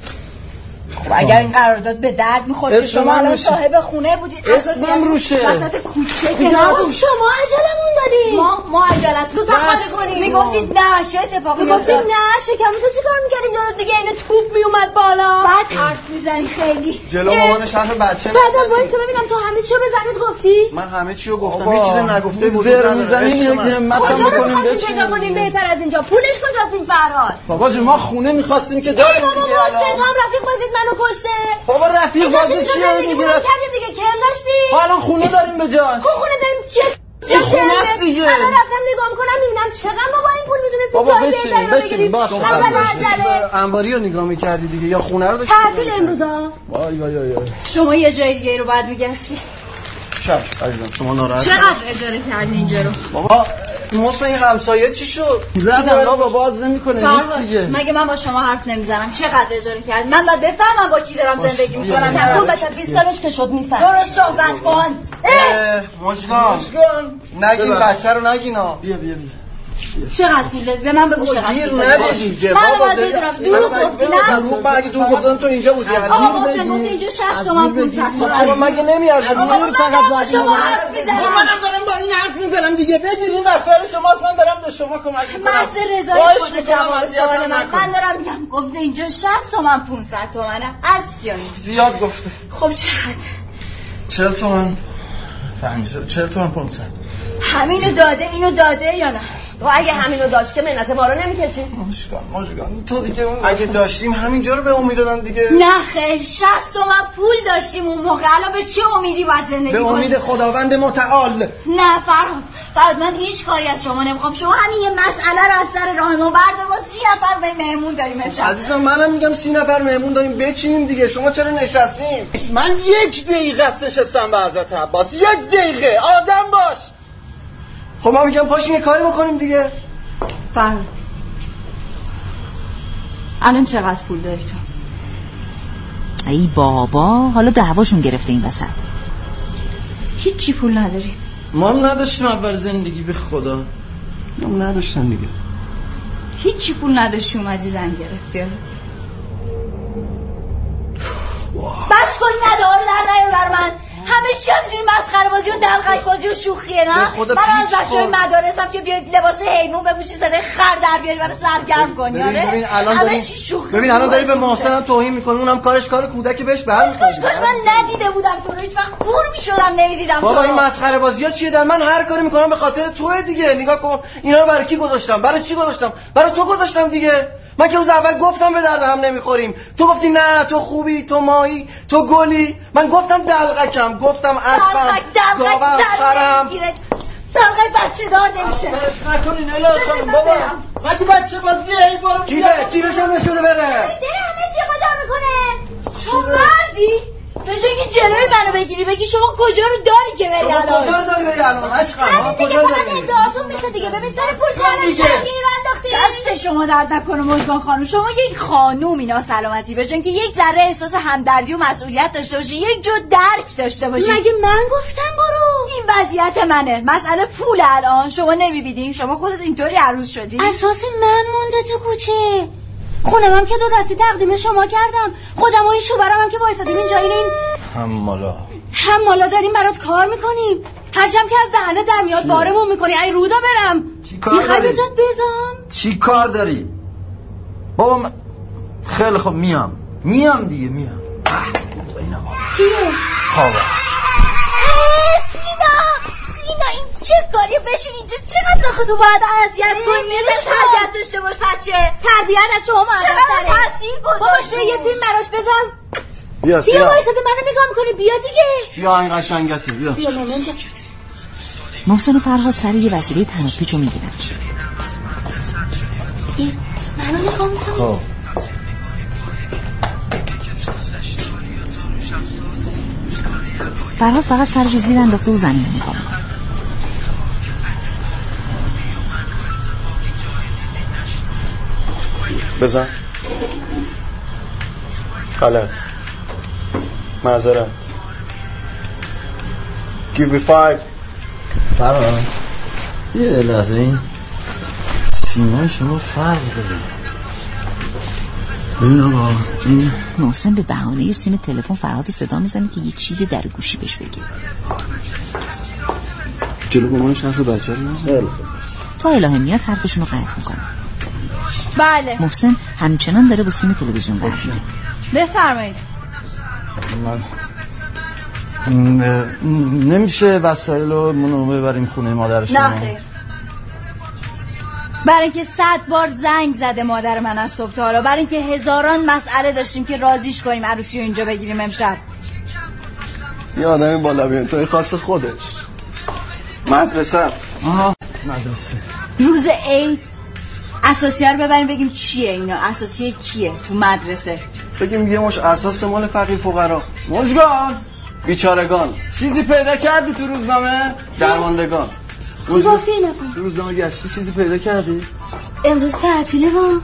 Speaker 1: خب اگر این قرارداد به درد می‌خورد که شما الان. صاحب خونه بودید
Speaker 5: اسمم
Speaker 1: اساساً
Speaker 5: روشه.
Speaker 1: وسط کوچه که نبود.
Speaker 4: شما عجلمون دادی
Speaker 1: ما ما عجلت
Speaker 4: تو خانه کنیم.
Speaker 1: می‌گفتید نه چه اتفاقی افتاد؟
Speaker 4: نه شکم تو چیکار می‌کردیم دارد دیگه این توپ میومد بالا
Speaker 1: بعد حرف می‌زنی خیلی
Speaker 9: جلو مامانش حرف بچه
Speaker 4: بعدم
Speaker 9: نزنی.
Speaker 4: وای تو ببینم تو همه چیو به زنت گفتی
Speaker 9: من همه چی رو گفتم هیچ چیز نگفته وجود
Speaker 5: زر. می‌زنیم یک
Speaker 9: من.
Speaker 5: همت هم
Speaker 4: کجا رو
Speaker 5: بکنیم بچینیم
Speaker 4: کنیم
Speaker 5: دیگه.
Speaker 4: بهتر از اینجا پولش کجاست این فرهاد
Speaker 5: بابا جون ما خونه می‌خواستیم که داریم
Speaker 4: بابا
Speaker 5: دیگه الان.
Speaker 4: رفیق بازید منو کشته
Speaker 5: بابا رفیق چیه
Speaker 4: زندگی
Speaker 5: می‌گیره
Speaker 4: کنم کردیم دیگه. کم داشتی؟
Speaker 5: ما الان خونه داریم به جاش.
Speaker 4: خب خونه داریم. چه
Speaker 5: این خونه است دیگه.
Speaker 4: الان رفتم نگاه می‌کنم می‌بینم چقدر ما با این پول می‌تونستیم
Speaker 5: بابا بشین، بشین، باش،
Speaker 9: انباری رو نگاه می‌کردی دیگه یا خونه رو داشتی؟
Speaker 4: تعطیل امروزا.
Speaker 5: وای وای وای وای.
Speaker 1: شما یه جای دیگه رو باید می‌گرفتی
Speaker 9: شب عزیزم شما ناراحت
Speaker 1: چقدر اجاره کردی اینجا رو؟
Speaker 9: بابا محسن این همسایه چی شد؟
Speaker 5: زدم بابا باز نمی‌کنه نیست دیگه.
Speaker 1: مگه من با شما حرف نمی‌زنم؟ چقدر اجاره کردی؟ من باید بفهمم با کی دارم زندگی می‌کنم.
Speaker 4: سکون بچه 20 سالش که شد میفهم
Speaker 1: درست صحبت کن.
Speaker 9: اه، مژگان نگین. بچه رو نگینا.
Speaker 5: بیا بیا بیا.
Speaker 1: چقدر پول دادی؟ به من بگو چقدر
Speaker 9: گیر
Speaker 1: پول من باید بدونم. دروغ گفتی نه.
Speaker 9: دروغ من اگه دروغ گفتم تو اینجا بودی.
Speaker 1: آقا محسن گفت اینجا 60 تومن 500
Speaker 9: بابا
Speaker 1: تومن.
Speaker 9: مگه نمیارزه؟
Speaker 1: آقا من دارم با شما حرف می‌زنم.
Speaker 5: منم دارم با این حرف می‌زنم دیگه. بگیرین وسایل شماست. من دارم به شما کمک می‌کنم.
Speaker 1: محض رضای خود جواب سوال من
Speaker 5: نکن.
Speaker 1: من دارم میگم گفته اینجا 60 تومن 500 تومنه از
Speaker 9: زیاد گفته.
Speaker 1: خب چقدر؟
Speaker 9: چل تومن. فهمیده چل تومن پونسد
Speaker 1: همینو داده اینو داده یا نه؟
Speaker 4: تو اگه همینو داشت که منت ما رو نمی‌کشی.
Speaker 9: مشکان مشکان تو دیگه اون اگه داشتیم همینجا رو به اون می‌دادن دیگه.
Speaker 1: نه خیر 60 تومن پول داشتیم اون موقع. الان به چه امیدی باید زندگی
Speaker 9: به امید خداوند متعال.
Speaker 1: نه فرهاد. فرهاد من هیچ کاری از شما نمی‌خوام. شما همین یه مسئله رو از سر راه ما بردار. ما سی نفر به مهمون داریم امشب.
Speaker 9: عزیزم منم میگم سی نفر مهمون داریم. بچینیم دیگه. شما چرا نشستیم
Speaker 5: من یک دقیقه نشستم به حضرت عباس. یک دقیقه. آدم باش.
Speaker 9: خب ما میگم پاشین یه کاری بکنیم دیگه.
Speaker 1: فرهاد الان چقدر پول داری تو؟
Speaker 2: ای بابا حالا دعواشون گرفته این وسط.
Speaker 1: هیچی پول نداری.
Speaker 5: ما هم نداشتیم اول زندگی به خدا.
Speaker 9: هم نداشتن دیگه.
Speaker 1: هیچی پول نداشتی اومدی زن گرفتی. بس کن ندار در نیار بر من. همه چی همجوری مسخره بازی و دلقک بازی و شوخیه نه؟
Speaker 9: به
Speaker 1: من از
Speaker 9: پیچ
Speaker 1: بچه های
Speaker 9: کن.
Speaker 1: مدارسم که بیاید لباس حیوان بپوشی زده خر در بیاری برای سرگرم کنی آره؟
Speaker 9: ببین الان داری ببین الان داری به
Speaker 1: بازی
Speaker 9: محسن هم توهین می‌کنی اونم کارش کار کودک بهش بر
Speaker 1: کاش کاش من ندیده بودم تو رو هیچ وقت کور می‌شدم نمی‌دیدم
Speaker 9: بابا
Speaker 1: تو
Speaker 9: این. مسخره بازی ها چیه؟ در من هر کاری می‌کنم به خاطر توه دیگه. نگاه کن اینا رو برای کی گذاشتم؟ برای چی گذاشتم؟ برای تو گذاشتم دیگه. من که روز اول گفتم به درد هم نمی‌خوریم. تو گفتی نه تو خوبی تو ماهی تو گلی. من گفتم دلغکم گفتم اسبم
Speaker 1: دلقک دلقک
Speaker 9: گاوم خرم.
Speaker 1: دلقک بچه دار نمیشه.
Speaker 5: برش نکنین الهی خانم بابا. مگه بچه بازیه ای برو
Speaker 9: کی به کی بشه نشده بره.
Speaker 1: داره همه چی کجا می‌کنه. تو مردی؟ به جای اینکه جلوی منو بگیری بگی شما کجا رو داری که بری
Speaker 9: شما
Speaker 1: الان؟
Speaker 9: کجا رو داری بری الان؟ عشقم ما
Speaker 1: همین دیگه
Speaker 9: کجا رو
Speaker 1: فقط
Speaker 9: داری بری؟
Speaker 1: ادعاتون میشه دیگه. ببین سر پول چرا
Speaker 9: دیگه.
Speaker 1: شرگیر انداختی. دست شما درد نکنه مجگان خانم. شما یک خانوم اینا سلامتی. به جای اینکه یک ذره احساس همدردی و مسئولیت داشته باشی یک جو درک داشته باشی.
Speaker 4: مگه من گفتم برو؟
Speaker 1: این وضعیت منه. مسئله پول الان. شما نمی‌بینی؟ شما خودت اینطوری عروض شدی.
Speaker 4: اساسی من مونده تو کوچه. خونم هم که دو دستی تقدیم شما کردم. خودم و این شوبرم هم که وایسادیم اینجا این این
Speaker 5: حمالا.
Speaker 4: حمالا داریم برات کار می‌کنیم. هرچم که از دهنه در میاد بارمون می‌کنی. ای رودا برم.
Speaker 5: چی کار
Speaker 4: می‌خوای؟ به جات
Speaker 5: چی کار داری؟ بابا من... خیلی خب میام. میام دیگه میام.
Speaker 4: کیه؟
Speaker 5: خوابه
Speaker 1: این چه کاریه بشین اینجا؟ چقدر آخه تو باید اذیت کنی؟ یه ذره تربیت داشته باش بچه.
Speaker 4: تربیت از شما
Speaker 1: چقدر تاثیر
Speaker 4: بابا
Speaker 1: گذاشت
Speaker 4: تو یه فیلم براش بزن
Speaker 5: بیا
Speaker 4: بیا
Speaker 5: سیاه.
Speaker 4: وایساده منو نگاه می‌کنی. بیا دیگه.
Speaker 9: بیا این قشنگتی. بیا.
Speaker 4: بیا
Speaker 2: محسن و فرهاد سر یه وسیله تناب پیچو می‌گیرن.
Speaker 4: منو نگاه می‌کنی؟
Speaker 5: خب.
Speaker 2: فرهاد فقط سرش زیر انداخته و زمین رو نگاه می‌کنه.
Speaker 8: بزن. غلط. معذرت. Give me five.
Speaker 5: فرهاد یه لحظه این سیمای شما فرق داره. ببین آقا این
Speaker 2: محسن به بهانه سیم تلفن فرهاد صدا می‌زنه که یه چیزی در گوشی بهش بگه.
Speaker 9: جلو مامانش حرف بچه رو نزن.
Speaker 2: تا الهه میاد حرفشون رو قطع می‌کنه.
Speaker 1: بله.
Speaker 2: محسن همچنان داره با سیم تلویزیون برمیده
Speaker 1: بفرمایید.
Speaker 5: من م- م- نمیشه وسایل رو منو ببریم خونه مادر شما.
Speaker 1: نه خیر. برای اینکه صد بار زنگ زده مادر من از صبح تا حالا. برای اینکه هزاران مسئله داشتیم که رازیش کنیم عروسی رو اینجا بگیریم امشب.
Speaker 9: یه آدمی با لبینتای خاص خودش. مدرسه.
Speaker 5: آها مدرسه.
Speaker 1: روز عید اساسیه رو ببریم بگیم چیه اینا؟ اساسیه کیه تو مدرسه؟
Speaker 9: بگیم یه مش اساس مال فقیر فقرا. مشگان بیچارگان. چیزی پیدا کردی تو روزنامه؟ درماندگان.
Speaker 4: چی گفتی اینا
Speaker 9: تو؟ روزنامه گشتی چیزی پیدا کردی؟
Speaker 4: امروز تعطیله ما.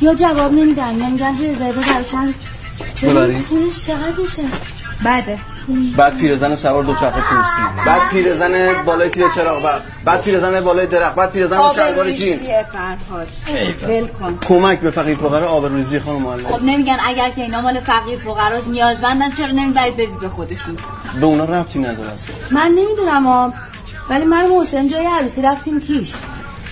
Speaker 4: یا جواب نمیدن. یا میگن رضایت برای چند. پولش چقدر میشه؟
Speaker 1: بده.
Speaker 9: بعد پیرزن سوار دو چرخ کرسی. بعد پیرزن بالای تیر چراغ برق بعد پیرزن بالای درخت بعد پیرزن شلوار جین. کمک به فقیر فقرا آبروریزی خانم معلم
Speaker 1: خب نمیگن اگر که اینا مال فقیر فقراست نیازمندن چرا نمی‌برید بدید به خودشون؟
Speaker 9: به اونا ربطی نداره
Speaker 4: من نمی‌دونم ولی من و محسن جای عروسی رفتیم کیش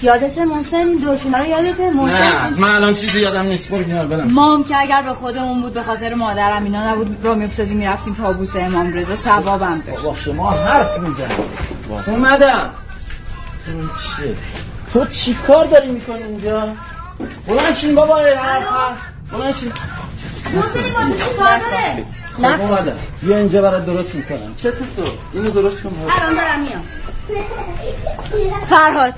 Speaker 4: یادت محسن؟ این دلفینا رو یادت
Speaker 5: نه
Speaker 4: محسن
Speaker 5: من الان چیزی یادم نیست. برو کنار برم.
Speaker 1: ما هم که اگر به خودمون بود به خاطر مادرم اینا نبود را میافتادیم می‌رفتیم پابوس امام رضا ثوابم داشت.
Speaker 5: با شما حرف می‌زنی. اومدم. تو چیه؟ تو چی کار داری می‌کنی اینجا؟ بلند شین بابا ای حرف حرف. بلند شین.
Speaker 1: چی داره؟
Speaker 5: خب اومدم. بیا اینجا برات درست می‌کنم. چه تو تو؟ اینو درست کن.
Speaker 1: الان دارم میام. فرهاد.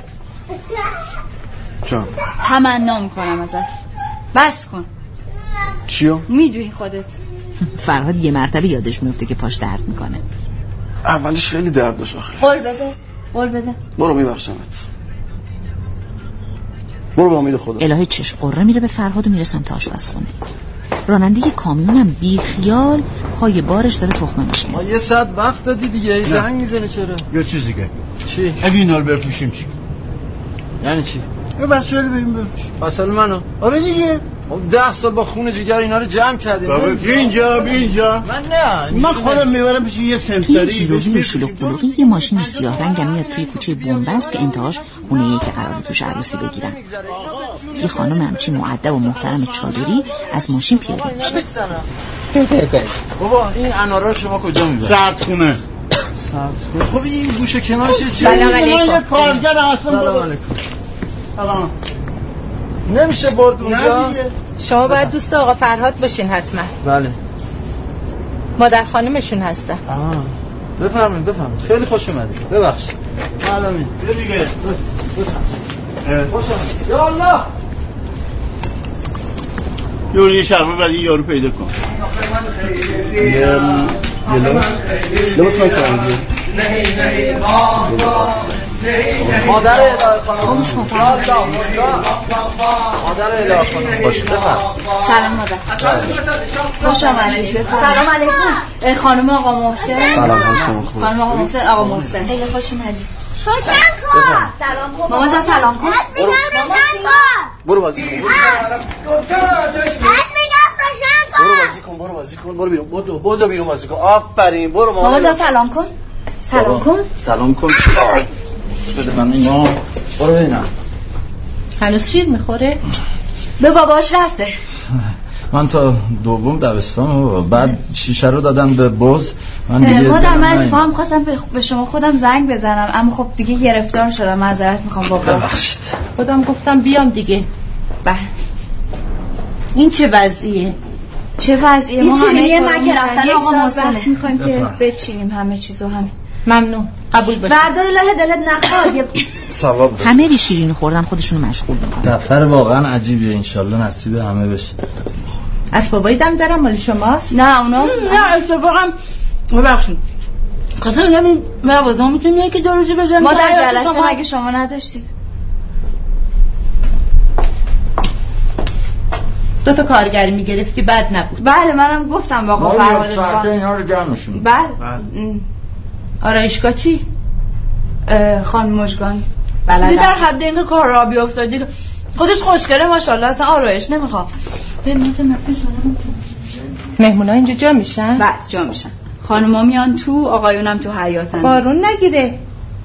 Speaker 9: جان.
Speaker 1: تمنا می‌کنم ازت. بس کن.
Speaker 9: چیو؟
Speaker 1: می‌دونی خودت.
Speaker 2: فرهاد یه مرتبه یادش میفته که پاش درد می‌کنه.
Speaker 9: اولش خیلی درد داشت آخه.
Speaker 1: قول بده. قول بده.
Speaker 9: برو میبخشمت. برو با امید خدا.
Speaker 2: الهه چشم قره میره به فرهاد و میره سمت آشپزخونه. راننده کامیون هم بی خیال پای بارش داره تخمه میشه
Speaker 5: ما یه ساعت وقت دادی دیگه. زنگ می‌زنه چرا؟
Speaker 6: یا چیزی که.
Speaker 5: چی؟
Speaker 6: اگه اینا رو بفروشیم چی
Speaker 5: یعنی چی؟
Speaker 6: یه وسایل بریم بفروشیم
Speaker 5: مثلا منو؟ آره دیگه. خب ده سال با خون جگر اینا رو جمع کردیم.
Speaker 6: بابا بیا اینجا بیا اینجا.
Speaker 5: من نه
Speaker 6: من خودم می‌برم پیش یه
Speaker 2: توی
Speaker 6: سمساری
Speaker 2: هیروهی شلوغ بلوغی یه ماشین سیاه رنگ هم میاد توی کوچه بنبست که انتهاش خونه که قرار توش عروسی بگیرن. یه خانم همچین معدب و محترم چادری از ماشین پیاده میشه.
Speaker 5: بابا این انارا شما کجا می‌برید؟
Speaker 6: سرد خونه
Speaker 5: خب این گوشه کنارش چه
Speaker 2: سلام علیکم.
Speaker 6: کارگر اصلا
Speaker 5: سلام. نمیشه برد اونجا؟
Speaker 10: شما باید دوست آقا فرهاد باشین حتما.
Speaker 5: بله.
Speaker 10: مادر خانمشون هستم.
Speaker 5: آه. بفرمایید بفرمایید. خیلی خوش اومدید. ببخشید. معلومه
Speaker 6: دیگه.
Speaker 5: خوش اومدید. یا الله!
Speaker 6: یه شرمه برای یارو پیدا کن.
Speaker 9: یه لباس؟ من چند دیگه
Speaker 5: مادر الهه خانم مادر الهه خانم
Speaker 1: سلام مادر خوش آمدید سلام علیکم خانم آقا محسن
Speaker 9: سلام
Speaker 1: خانم آقا محسن آقا محسن
Speaker 4: خیلی خوش اومدی روشن کن
Speaker 1: سلام کن ماما جان سلام کن
Speaker 4: کن
Speaker 9: برو بازی کن برو برو بازی کن برو بازی کن برو بیرون بدو بدو بیرون بازی کن آفرین برو
Speaker 1: ماما
Speaker 9: مامان
Speaker 1: جان سلام کن سلام کن
Speaker 9: سلام کن
Speaker 5: بده من اینا برو ببینم.
Speaker 10: هنوز شیر می‌خوره؟
Speaker 1: به باباش رفته.
Speaker 5: من تا دوم دبستان و بعد شیشه رو دادم به بز. من دیگه
Speaker 1: مادر من. اتفاقا خواستم به- به شما خودم زنگ بزنم اما خب دیگه گرفتار شدم معذرت می‌خوام بابا.
Speaker 5: ببخشید.
Speaker 10: خودم گفتم بیام دیگه.
Speaker 1: بله
Speaker 10: این چه وضعیه؟
Speaker 1: چه وضعیه؟
Speaker 10: این
Speaker 1: ما همه کردیم.
Speaker 10: رفتن
Speaker 1: یک
Speaker 10: آقا
Speaker 1: ساعت
Speaker 10: محسنه.
Speaker 1: وقت می‌خوایم که. بچینیم همه چیزو همین.
Speaker 10: ممنون. قبول باشه
Speaker 1: بردار لاه دلت نخواد.
Speaker 5: ثواب.
Speaker 2: همه ری شیرینی خوردن خودشونو مشغول می‌کنن
Speaker 5: دفتر واقعا عجیبیه انشالله نصیب همه بشه.
Speaker 10: از بابایی دم دارم مال شماست.
Speaker 1: نه اونا
Speaker 11: نه اتفاقا ببخشید. خواستم بگم این موازه می‌تونیم یکی دو روزی بزنیم
Speaker 1: ما در جلسه
Speaker 11: شما.
Speaker 1: مگه شما نداشتید؟
Speaker 10: دو تا کارگری می‌گرفتی بد نبود.
Speaker 1: بله منم گفتم با آقا
Speaker 5: ما
Speaker 1: فرهاد اتفاقا.
Speaker 5: اینا رو جمعشون
Speaker 1: بله. ام.
Speaker 10: آرایشگاه چی؟
Speaker 1: اه، خانم مجگان
Speaker 3: دیگه در حد این کار را بیافتاد دیگه خودش خوشگله ماشاءالله اصلا آرایش نمی‌خوام.
Speaker 10: مهمونا اینجا جا میشن؟
Speaker 1: بعد بله، جا میشن. خانوما میان تو آقایونم تو حیاتن
Speaker 10: بارون نگیره.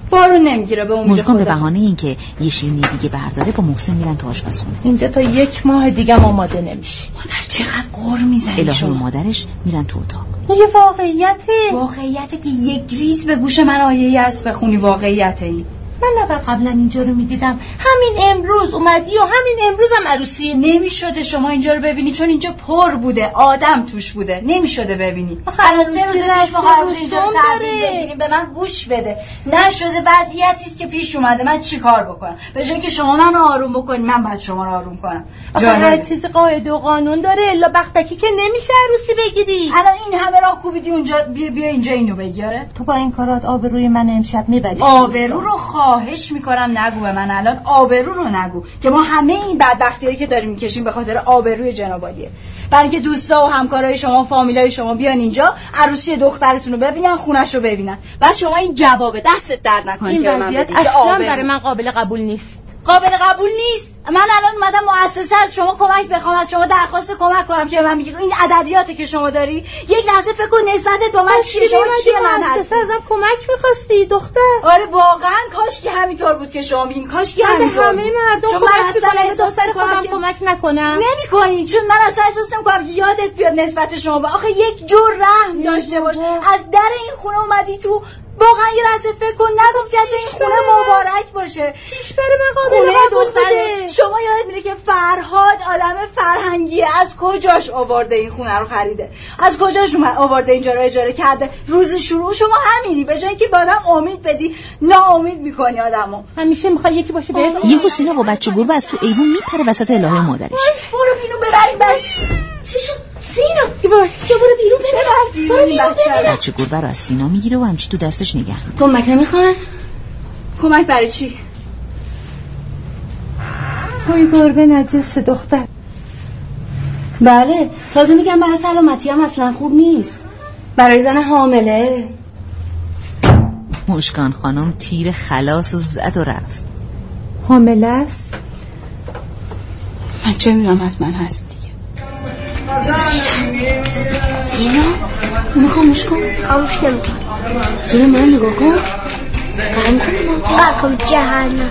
Speaker 1: بارون نمی‌گیره به امید
Speaker 2: مشکان به بهانه اینکه یه شیرینی دیگه برداره با محسن میرن تو آشپزخونه.
Speaker 10: اینجا تا یک ماه دیگه هم آماده نمیشی.
Speaker 1: مادر چقدر قور می‌زنی شما.
Speaker 2: مادرش میرن تو اتاق.
Speaker 10: یه واقعیته.
Speaker 1: واقعیته که یک ریز به گوش من آیه از بخونی واقعیت این
Speaker 10: من نباید قبلا اینجا رو می‌دیدم. همین امروز اومدی و همین امروز هم عروسی
Speaker 1: نمی‌شده. شما اینجا رو ببینی چون اینجا پر بوده. آدم توش بوده. نمی‌شده ببینی.
Speaker 10: آخه
Speaker 1: سه روز پیش ما اینجا. بگیریم. به من گوش بده. نشده وضعیتی است که پیش اومده. من چیکار بکنم؟ به جای که شما منو آروم بکنی من باید شما رو آروم کنم.
Speaker 10: هر. چیزی قاعده و قانون داره. الا بختکی که نمیشه عروسی بگیری.
Speaker 1: الان این همه راه کوبیدی اونجا. بیا, بیا اینجا اینو بگیاره
Speaker 10: تو با این کارات آبروی من امشب می‌بری.
Speaker 1: آبرو رو خواهش می‌کنم نگو به من. الان آبرو رو نگو که ما همه این بدبختی که داریم می‌کشیم به خاطر آبروی جنابالیه. برای اینکه دوستا و همکارای شما فامیلای شما بیان اینجا عروسی دخترتون رو ببینن خونش رو ببینن. بعد شما این جوابه دستت درد نکنه
Speaker 10: این
Speaker 1: که من
Speaker 10: اصلا. برای من قابل قبول نیست.
Speaker 1: قابل قبول نیست. من الان اومدم مؤسسه از شما کمک بخوام از شما درخواست کمک کنم که من میگی این ادبیاتی که شما داری یک لحظه فکر کن نسبتت با من چیه شما کی من هستی
Speaker 10: ازم کمک می‌خواستی دختر؟
Speaker 1: آره واقعا کاش که همینطور بود که شما بین کاش که
Speaker 10: به
Speaker 1: همینطور
Speaker 10: همه. مردم
Speaker 1: چون من اصلا احساس
Speaker 10: خودم کمک نکنم
Speaker 1: نمی کنی چون من اصلا احساس نمی‌کنم که یادت بیاد نسبت شما. به آخه یک جور رحم داشته باش. از در این خونه اومدی تو واقعا یه لحظه فکر کن نگفت که تو این خونه مبارک باشه.
Speaker 10: پیش بره من قابل
Speaker 1: خونه
Speaker 10: بوده.
Speaker 1: شما یادت میره که فرهاد آدم فرهنگیه از کجاش آورده این خونه رو خریده؟ از کجاش آورده اینجا رو اجاره کرده؟ روز شروع شما همینی. به جای که به آدم امید بدی ناامید می‌کنی آدمو.
Speaker 10: همیشه می‌خوای یکی باشه بهت؟
Speaker 2: یهو سینا با بچه گربه از تو ایوون میپره وسط الهه مادرش.
Speaker 1: برو بیرون ببریم بچه چی شد؟ سینا
Speaker 10: که
Speaker 1: برو بیرون ببر برو بیرون بچه رو.
Speaker 2: بچه گربه رو از سینا می‌گیره و همچی تو دستش نگه.
Speaker 1: کمک نمی‌خوان؟ کمک برای چی؟
Speaker 10: توی گربه نجس دختر.
Speaker 3: بله تازه میگم برای سلامتی هم اصلا خوب نیست. برای زن حامله.
Speaker 2: مشکان خانم تیر خلاص و زد و رفت.
Speaker 10: حامله است؟
Speaker 1: من چه می‌دونم حتما هست دیگه
Speaker 3: سینا اونو خاموش کن. خاموش نمیکن سینا من نگاه کن. قرم کنم
Speaker 12: قرکم جهنم.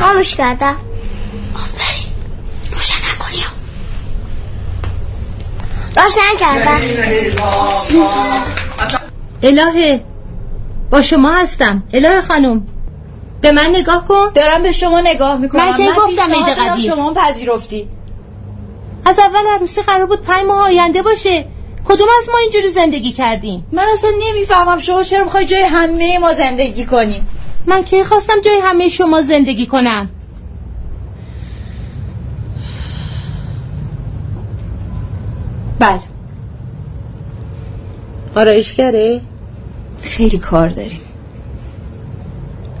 Speaker 12: خاموش کردم.
Speaker 3: آفرین. روشن نکنی
Speaker 12: روشن کردم.
Speaker 10: الهه با شما هستم. الهه خانم. به من نگاه کن.
Speaker 1: دارم به شما نگاه می‌کنم.
Speaker 10: من کی گفتم
Speaker 1: پیشنهاد
Speaker 10: قدیر؟
Speaker 1: شما پذیرفتی.
Speaker 10: از اول عروسی قرار بود پنج ماه آینده باشه. کدوم از ما اینجوری زندگی کردیم؟
Speaker 1: من اصلا نمی‌فهمم شما چرا می‌خوای جای همه ما زندگی کنی.
Speaker 10: من کی خواستم جای همه شما زندگی کنم؟
Speaker 1: بله.
Speaker 10: آرایشگره؟
Speaker 1: خیلی کار داریم.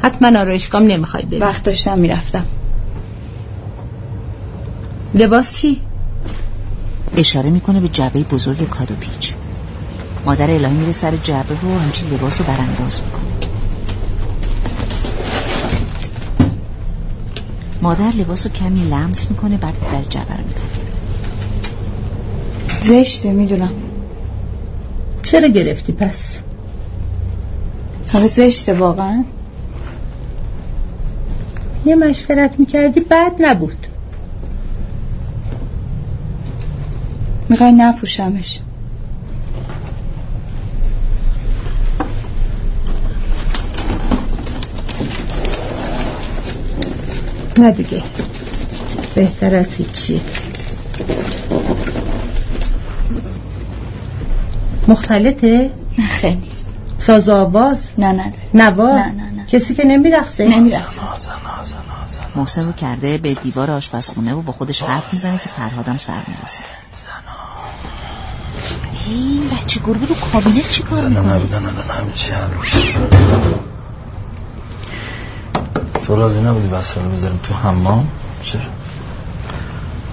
Speaker 10: حتما آرایشگام نمی‌خوای بری
Speaker 1: وقت داشتم می‌رفتم.
Speaker 10: لباس چی؟
Speaker 2: اشاره می‌کنه به جعبه بزرگ کادو پیچ مادر الهه میره سر جعبه و همچین لباس رو برانداز می‌کنه. مادر لباس رو کمی لمس می‌کنه بعد در جعبه رو می‌کنه
Speaker 1: زشته می‌دونم.
Speaker 10: چرا گرفتی؟ پس.
Speaker 1: حالا زشته واقعا.
Speaker 10: یه مشورت می‌کردی بد نبود.
Speaker 1: می‌خوای نپوشمش.
Speaker 10: نه دیگه. بهتر از هیچی. مختلطه؟
Speaker 1: نه خیر نیست.
Speaker 10: ساز آواز؟
Speaker 1: نه نداره نه، نه.
Speaker 10: کسی که نمیرخصه.
Speaker 1: نمیرخصه.
Speaker 2: محسن رو کرده به دیوار آشپزخونه و با خودش حرف می‌زنه که فرهادم سر می‌رسه. این بچه گربه رو کابینت چی کار
Speaker 5: زنه
Speaker 2: می‌کنه؟
Speaker 5: نبودن الان همه چی هم تو راضی نبودی وسایل رو بذاریم تو حمام؟ چرا؟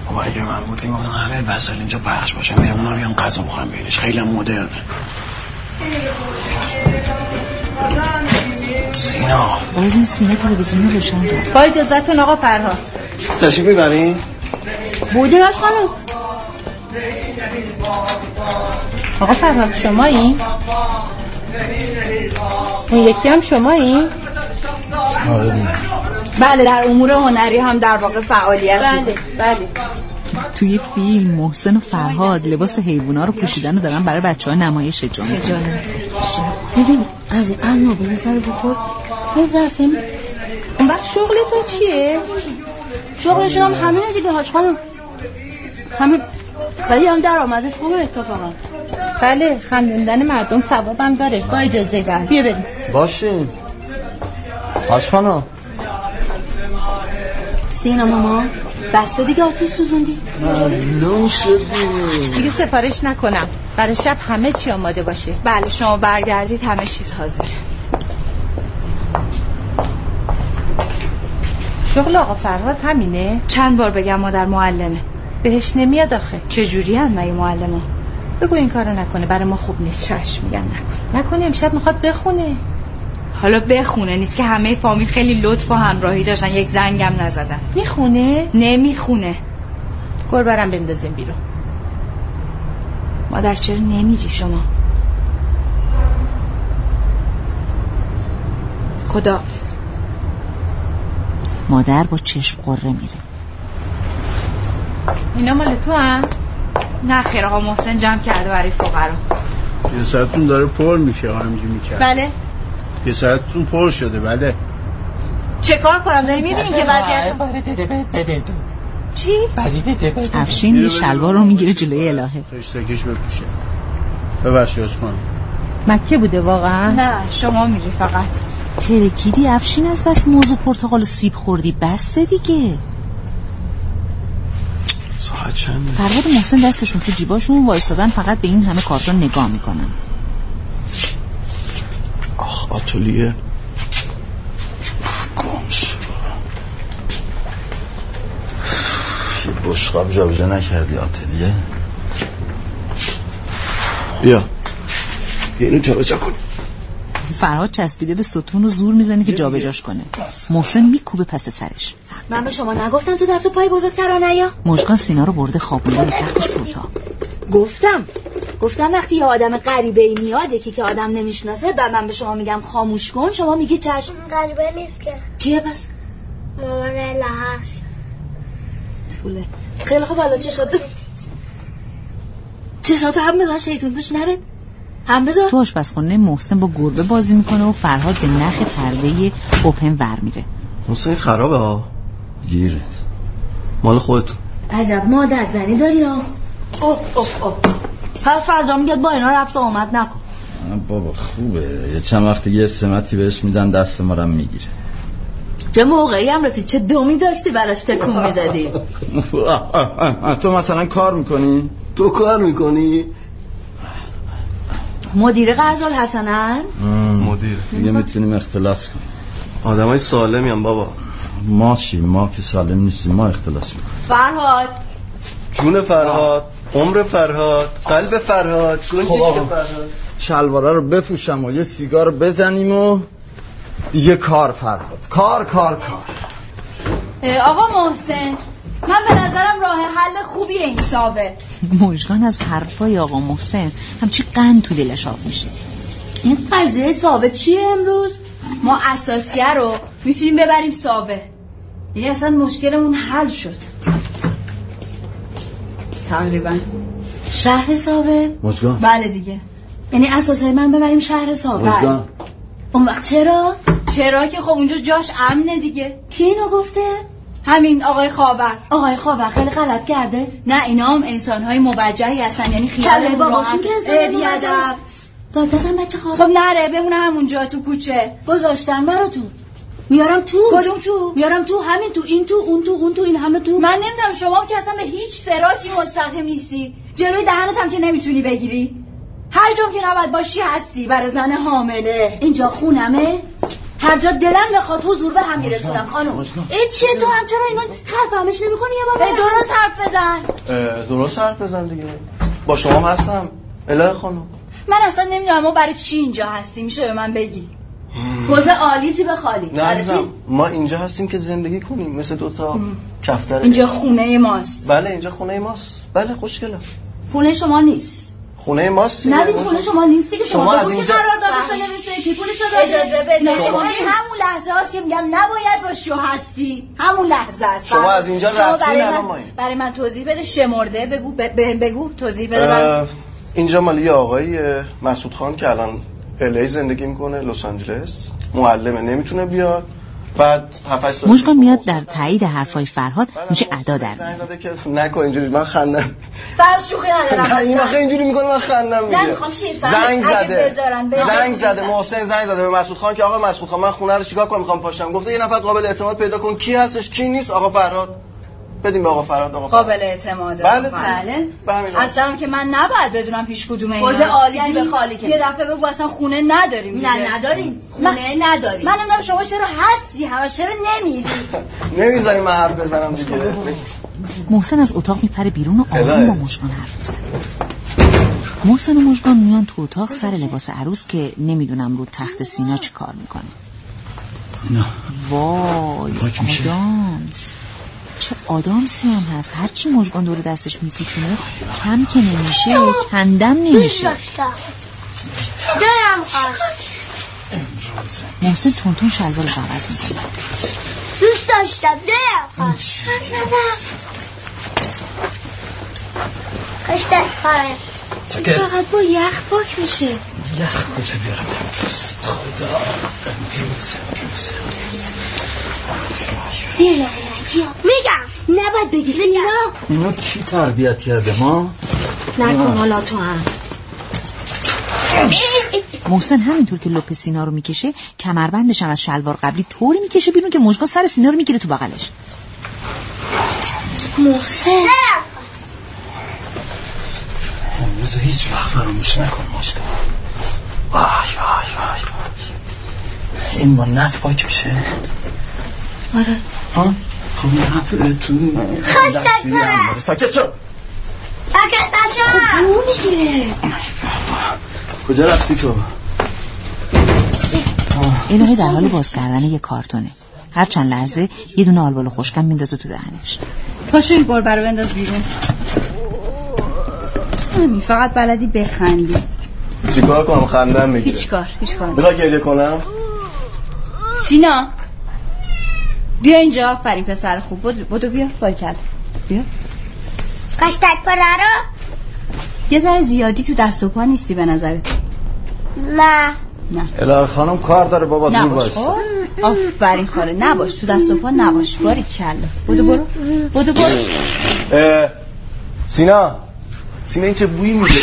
Speaker 6: بابا اگه من بود که گفتم همه وسایل اینجا پخش باشه. میرم اونا بیان غذا بخورم بینش خیلی مدرنه
Speaker 5: سینا
Speaker 2: باز این سینه تلویزیون رو روشن کرد.
Speaker 10: با اجازتون آقا فرهاد.
Speaker 9: تشریف می‌برین
Speaker 4: بودین از خانم.
Speaker 10: آقا فرهاد شمایی؟ اون یکی هم شمایی؟
Speaker 5: آره دیگه.
Speaker 1: بله در امور هنری هم در واقع فعالیت
Speaker 10: بله بله.
Speaker 2: توی فیلم محسن و فرهاد لباس حیوونا رو پوشیدن و دارن برای بچه ها نمایش اجرا می‌کنن.
Speaker 4: ببین از این الما به نظر بخور یه ظرفه
Speaker 10: اون وقت شغلتون چیه؟
Speaker 4: شغلشون هم همینه دیگه حاج خانم. همین خیلی هم در آمدش خوبه اتفاقا.
Speaker 10: بله خندوندن مردم ثوابم داره. با اجازه بیا بریم.
Speaker 9: باشین حاج خانم.
Speaker 4: سینا ماما. بسته دیگه آتیش سوزوندی.
Speaker 5: مظلوم شدی.
Speaker 10: دیگه سفارش نکنم. برای شب همه چی آماده باشه.
Speaker 1: بله شما برگردید همه چیز حاضره.
Speaker 10: شغل آقا فرهاد همینه؟
Speaker 1: چند بار بگم مادر معلمه.
Speaker 10: بهش نمیاد آخه.
Speaker 1: چجوری هم مگه معلمه؟
Speaker 10: بگو این کارو نکنه برای ما خوب نیست.
Speaker 1: چشم میگم نکن.
Speaker 10: نکنه امشب می‌خواد بخونه.
Speaker 1: حالا بخونه. نیست که همه فامیل خیلی لطف و همراهی داشتن. یک زنگم نزدن.
Speaker 10: می‌خونه؟
Speaker 1: نمی‌خونه.
Speaker 10: گربرم بندازیم بیرون.
Speaker 1: مادر چرا نمیری شما؟ خدا
Speaker 2: مادر با چشم قره میره.
Speaker 10: اینا مال تو هم؟
Speaker 1: نه خیر آقا محسن جمع کرده برای فقرا.
Speaker 6: یه ساعتون داره پر میشه همینجور می‌کرد.
Speaker 1: بله.
Speaker 6: یه ساعتون پر شده بله.
Speaker 1: چه کار کنم؟ داری می‌بینی که وضعیت چی؟
Speaker 2: افشین یه شلوار رو می‌گیره جلوی الهه.
Speaker 6: خشتکش بپوشه. ببخشی از خانم.
Speaker 10: مکه بوده واقعا؟
Speaker 1: نه شما میری فقط.
Speaker 2: ترکیدی؟ افشین از بس موضوع پرتقال و سیب خوردی. بسته دیگه.
Speaker 5: ساعت چنده؟
Speaker 2: فرهاد محسن دستشون تو جیباشون وایستادن فقط به این همه کارتون نگاه می‌کنن.
Speaker 5: آتلیه گم شد یه بشقاب جابجا نکردی آتلیه بیا. بیا اینو جابجا کن.
Speaker 2: فرهاد چسبیده به ستون و زور می‌زنه که جابجاش کنه. محسن میکوبه پس سرش.
Speaker 4: من به شما نگفتم تو دست و پای بزرگتر نیا
Speaker 2: مژگان سینا رو برده خوابونده رو تختش تو
Speaker 4: گفتم. گفتم وقتی یه آدم غریبه ای میاد یکی که آدم نمی‌شناسه و من به شما میگم خاموش کن شما میگی چشم.
Speaker 3: غریبه نیست که.
Speaker 4: کیه پس؟
Speaker 3: مامان هست.
Speaker 4: طوله. خیلی خوب حالا چشات چشات هم بذار شیطون توش نره. هم بذار.
Speaker 2: تو آشپزخونه محسن با گربه بازی می‌کنه و فرهاد به نخ پرده اوپن ور میره.
Speaker 9: محسن خرابه ها.
Speaker 5: گیره.
Speaker 9: مال خودتون.
Speaker 4: عجب مادر زنی داری ها.
Speaker 9: اوه اوه اوه.
Speaker 4: پس فردا میگه با اینا رفت و آمد نکن.
Speaker 5: بابا خوبه. یه چند وقت یه سمتی بهش میدن دست ما رو هم می‌گیره.
Speaker 4: چه موقعی هم رسید؟ چه دومی داشتی براش تکون می‌دادی؟
Speaker 5: تو مثلا کار می‌کنی؟
Speaker 9: تو کار می‌کنی؟
Speaker 4: مدیر قرض حسنن؟
Speaker 9: مدیر.
Speaker 5: دیگه می‌تونیم اختلاس کنیم.
Speaker 9: آدم های سالمی هم بابا.
Speaker 5: ما چی؟ ما که سالم نیستیم ما اختلاس می‌کنیم.
Speaker 1: فرهاد.
Speaker 9: جون فرهاد. عمر فرهاد قلب فرهاد گنجشک
Speaker 5: آقا.
Speaker 9: فرهاد.
Speaker 5: شلواره رو بپوشم و یه سیگار بزنیم و دیگه کار فرهاد. کار کار کار.
Speaker 1: آقا محسن من به نظرم راه حل خوبی این صابه
Speaker 2: مژگان از حرفای آقا محسن همچی قند تو دلش آب میشه.
Speaker 4: این قضیه ثابت چیه امروز؟
Speaker 1: ما اساسیه رو می‌تونیم ببریم صابه یعنی اصلا مشکلمون حل شد. تقریبا.
Speaker 4: شهر صابه
Speaker 5: مجگان.
Speaker 1: بله دیگه.
Speaker 4: یعنی اساس های من ببریم شهر صابه
Speaker 5: مجگان.
Speaker 4: اون وقت چرا؟
Speaker 1: چرا که خب اونجا جاش امنه دیگه.
Speaker 4: کی اینو گفته؟
Speaker 1: همین آقای خاور.
Speaker 4: آقای خاور خیلی غلط کرده.
Speaker 1: نه اینا هم انسان های موجهی هستن. یعنی خیال
Speaker 4: باباشون که انسان. دادتم بچه خواب
Speaker 1: خب نره بمونه همونجا تو کوچه.
Speaker 4: گذاشتن براتون. میارم تو.
Speaker 1: کدوم تو؟
Speaker 4: میارم تو همین تو این تو اون تو اون تو این همه تو.
Speaker 1: من نمی‌دونم شما که اصلا به هیچ سراتی مستقیم نیستی. جلوی دهنت هم که نمی‌تونی بگیری. هر جام که نباید باشی هستی. برای زن حامله.
Speaker 4: اینجا خونمه. هر جا دلم بخواد حضور به هم میرسونم. خانم ای چیه تو هم چرا اینو خرف همش نمی کنی یه بابا؟
Speaker 1: به درست حرف بزن.
Speaker 9: درست حرف بزن دیگه. با شما هستم. اله خانم.
Speaker 1: من اصلا نمی‌دونم ما برای چی اینجا هستیم میشه به من بگی؟
Speaker 4: پوز عالی جیب خالی؟
Speaker 9: نه عزیزم ما اینجا هستیم که زندگی کنیم مثل دوتا کفتر
Speaker 1: اینجا خونه ماست.
Speaker 9: بله اینجا خونه ماست. بله خوشگلم.
Speaker 4: خونه شما نیست.
Speaker 9: خونه ماست
Speaker 4: نه دیگه خونه شما نیست دیگه. شما,
Speaker 9: از اینجا-
Speaker 4: قرار دادش نمیشه کی پولشو داده
Speaker 1: اجازه بده
Speaker 4: شما
Speaker 1: همون لحظه هست که میگم نباید باشی و هستی. همون لحظه است
Speaker 9: شما از اینجا
Speaker 1: شما
Speaker 9: رفتین،
Speaker 1: برای من. برای من توضیح بده. شمرده بگو ب- ب- بگو توضیح بده.
Speaker 9: اینجا مال یه آقای مسعود خان که الان الی زندگی می‌کنه لس آنجلس. معلمه نمی‌تونه بیاد. بعد 7 سال
Speaker 2: مشکان میاد در تایید حرفای فرهاد میشه ادا در
Speaker 9: که نکن اینجوری من خندم.
Speaker 1: فرض شوخی ندارم
Speaker 9: این. آخه اینجوری می‌کنه من خندم
Speaker 1: فرض.
Speaker 9: زنگ زده. زنگ زده محسن زنگ زده به مسعود خان که آقا مسعود خان من خونه رو چیکار کنم می‌خوام پاشم. گفته یه نفر قابل اعتماد پیدا کن. کی هستش؟ کی نیست؟ آقا فرهاد. بدیم به آقا فرهاد. آقا
Speaker 1: قابل اعتماده
Speaker 9: بله
Speaker 1: بله.
Speaker 9: به راحتی.
Speaker 1: اصلا هم که من نباید بدونم پیش کدوم اینا.
Speaker 4: حوض عالی
Speaker 1: یعنی
Speaker 4: جیب خالی که.
Speaker 1: یه دفعه بگو اصلا خونه نداریم.
Speaker 4: نه نداریم. خونه نداریم.
Speaker 1: من نمی‌دونم شما چرا هستی همه چرا نمیری؟
Speaker 9: نمی‌ذاری من حرف بزنم دیگه.
Speaker 2: محسن از اتاق میپره بیرون و آروم. با مشکان حرف می‌زنه. محسن و مشکان میان تو اتاق سر لباس عروس که نمی‌دونم رو تخت سینا چی کار می‌کنه.
Speaker 5: نه.
Speaker 2: وای
Speaker 5: پاک میشه.
Speaker 2: آدامس چه آدامسی هم هست. هرچی مژگان دور دستش میپیچونه کم که نمیشه کندم نمیشه.
Speaker 12: خواست
Speaker 2: محسن تونتون شلوارش عوض می‌کنه.
Speaker 12: دوست داشتم. دلم خواست
Speaker 5: سکت
Speaker 3: فقط با یخ پاک میشه.
Speaker 5: یخ کجا بیارم؟ امروز خدا. امروز امروز امروز.
Speaker 12: میگم.
Speaker 3: نباید بگی. سینا
Speaker 5: اینو کی تربیت کرده؟ ما؟
Speaker 3: نکن حالا تو هم.
Speaker 2: محسن همینطور که لپ سینا رو می‌کشه کمربندش هم از شلوار قبلی طوری می‌کشه بیرون که مژگان سر سینا رو می‌گیره تو بغلش.
Speaker 3: محسن.
Speaker 5: امروز هیچ وقت فراموش نکن مشکل. وای وای وای وای. این با نک پاک میشه؟
Speaker 3: آره.
Speaker 5: ها؟ خب این حرف تو داره. ساکت شو.
Speaker 12: ساکت نشو
Speaker 3: بو می‌گیره
Speaker 5: کجا رفتی تو؟
Speaker 2: الهه در حال باز کردن یه کارتونه. هر چند لحظه یه دونه آلبالو خشکم میندازه تو دهنش.
Speaker 1: پاشو این گربه رو بنداز بیرون. همین فقط بلدی بخندی.
Speaker 9: چیکار کنم؟ خندم می‌گیره
Speaker 1: هیچ کار هیچ کار
Speaker 9: می‌خوای گریه کنم.
Speaker 1: سینا بیا اینجا آفرین پسر خوب. بدو, بدو بیا بای کرد بیا.
Speaker 12: کشتک پره رو
Speaker 1: یه ذره زیادی تو دست و پا نیستی به نظرت.
Speaker 12: نه.
Speaker 1: نه.
Speaker 5: الهه خانم کار داره بابا دور
Speaker 1: نباش.
Speaker 5: وایسا
Speaker 1: خب. آفرین خاله نباش. تو دست و پا نباش. باری کلا. بدو برو. بدو برو.
Speaker 9: سینا. سینا این چه بویی میده.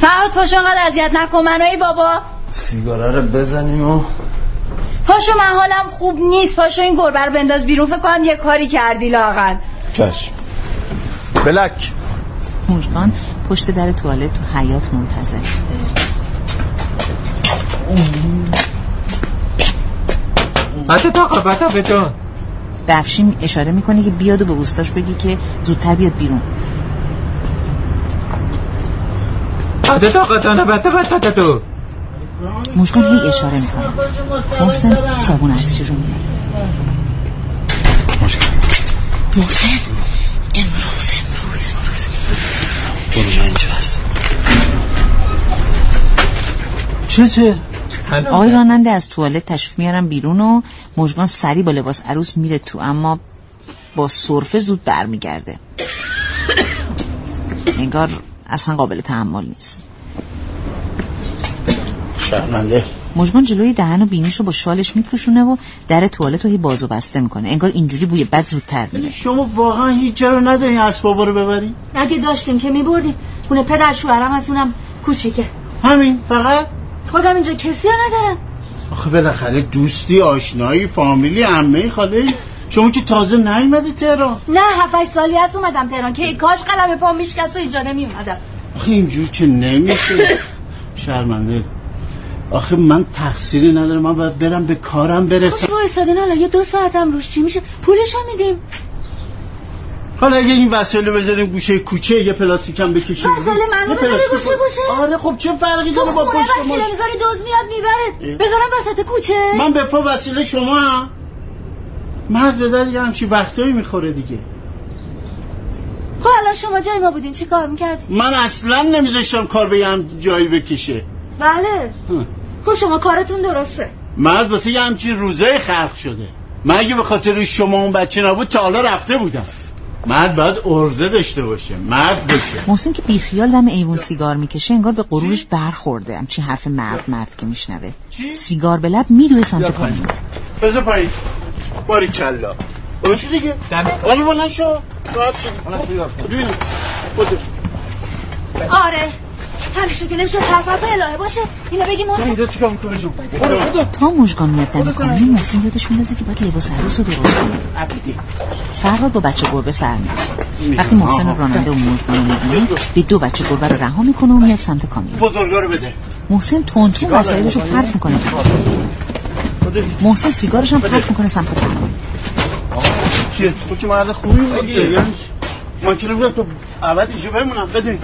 Speaker 1: فرهاد پاشو انقدر اذیت نکن. منو ای بابا.
Speaker 5: سیگاره رو بزنیم و
Speaker 1: پاشو من حالم خوب نیست. پاشو این گربه رو بنداز بیرون. فکر کنم یه کاری کردی لاغل
Speaker 9: چشم. بلک.
Speaker 2: مژگان پشت در توالت تو حیات منتظر.
Speaker 7: بطه تا بطه بتون
Speaker 2: به افشین اشاره می‌کنه که بیاد و به اوستاش بگی که زودتر بیاد بیرون. مژگان هی اشاره می‌کنه محسن صابون ارتشی رو میاره محسن؟ امروز امروز امروز.
Speaker 5: برو من اینجا هست
Speaker 7: چه چه؟
Speaker 2: آقای راننده از توالت تشریف میارن بیرون و مژگان سری با لباس عروس میره تو اما با سرفه زود برمیگرده. انگار اصلا قابل تحمل نیست.
Speaker 5: شرمنده.
Speaker 2: مژگان جلوی دهن و بینیش رو با شالش میپوشونه و در توالت رو هی باز و بسته می‌کنه. انگار اینجوری بوی بد زودتر میره
Speaker 6: شما واقعا هیچ جا رو نداری اسبابا رو ببری؟
Speaker 3: اگه داشتیم که میبردیم. خونه پدر شوهرم از اونم کوچیکه.
Speaker 6: همین فقط؟
Speaker 3: خودم اینجا کسی ها ندارم.
Speaker 6: آخه بالاخره دوستی آشنایی فامیلی عمه خاله شما که تازه نیومدی تهران.
Speaker 3: نه هفت سالی هست اومدم تهران. که کاش قلم پا میشکست و اینجا نمیومدم
Speaker 6: آخه اینجور که نمیشه. شرمنده. آخه من تقصیری ندارم. من باید برم به کارم برسم.
Speaker 3: خب وایسادین حالا یه دو ساعتم روش. چی میشه؟ پولش هم میدیم.
Speaker 6: حالا اگه این وسایل بذاریم گوشه کوچه یه پلاستیک هم بکشیم.
Speaker 4: وسایل منو بذاری گوشه گوشه؟
Speaker 6: آره خب چه فرقی
Speaker 4: تو
Speaker 6: داره با
Speaker 4: خونه
Speaker 6: پشت
Speaker 4: وسیله
Speaker 6: ماش؟
Speaker 4: می‌ذاری دوز میاد می‌بره. بذارم وسط کوچه.
Speaker 6: من به پا وسیله شما هم. مرد به در یه همچین وقتایی می‌خوره دیگه.
Speaker 4: خب الان شما جای ما بودین چی کار می‌کردی؟
Speaker 6: من اصلا نمیذاشتم کار به هم جایی بکشه.
Speaker 4: بله. خب شما کارتون درسته.
Speaker 6: مرد واسه یه همچین روزای خلق شده. من اگه به خاطر شما اون بچه نبود تا حالا رفته بودم. مرد باید ارزه داشته باشه. مرد باشه.
Speaker 2: محسن که بیخیال دم ایوون سیگار می‌کشه انگار به غرورش برخورده. همچی حرف مرد مرد که میشنوه. سیگار به لب میدوه سمت کامیون
Speaker 6: بذار پایین. باری کلا. باشو دیگه؟ حالا بلند شو. راحت. بودو.
Speaker 4: آره. همیشه که نمیشه طرف الهه باشه. اینو بگی محسن
Speaker 6: اینجا چیکار می‌کنه
Speaker 2: تا مژگان میاد دم کامیون محسن یادش میندازه که باید لباس عروس رو درست کنه. فرهاد با بچه گربه سر می‌رسه وقتی محسن راننده و مژگان رو می‌بینه به دو بچه گربه رو رها می‌کنه و میاد سمت کامیون.
Speaker 6: بزرگا رو بده.
Speaker 2: محسن تون تون وسایلش رو پرت می‌کنه. محسن سیگارش هم پرت می‌کنه سمت فرهاد
Speaker 6: چیه؟ تو که مرد خوبی بودی من که نمی‌دونم تو عوض اینجا بمونم بدون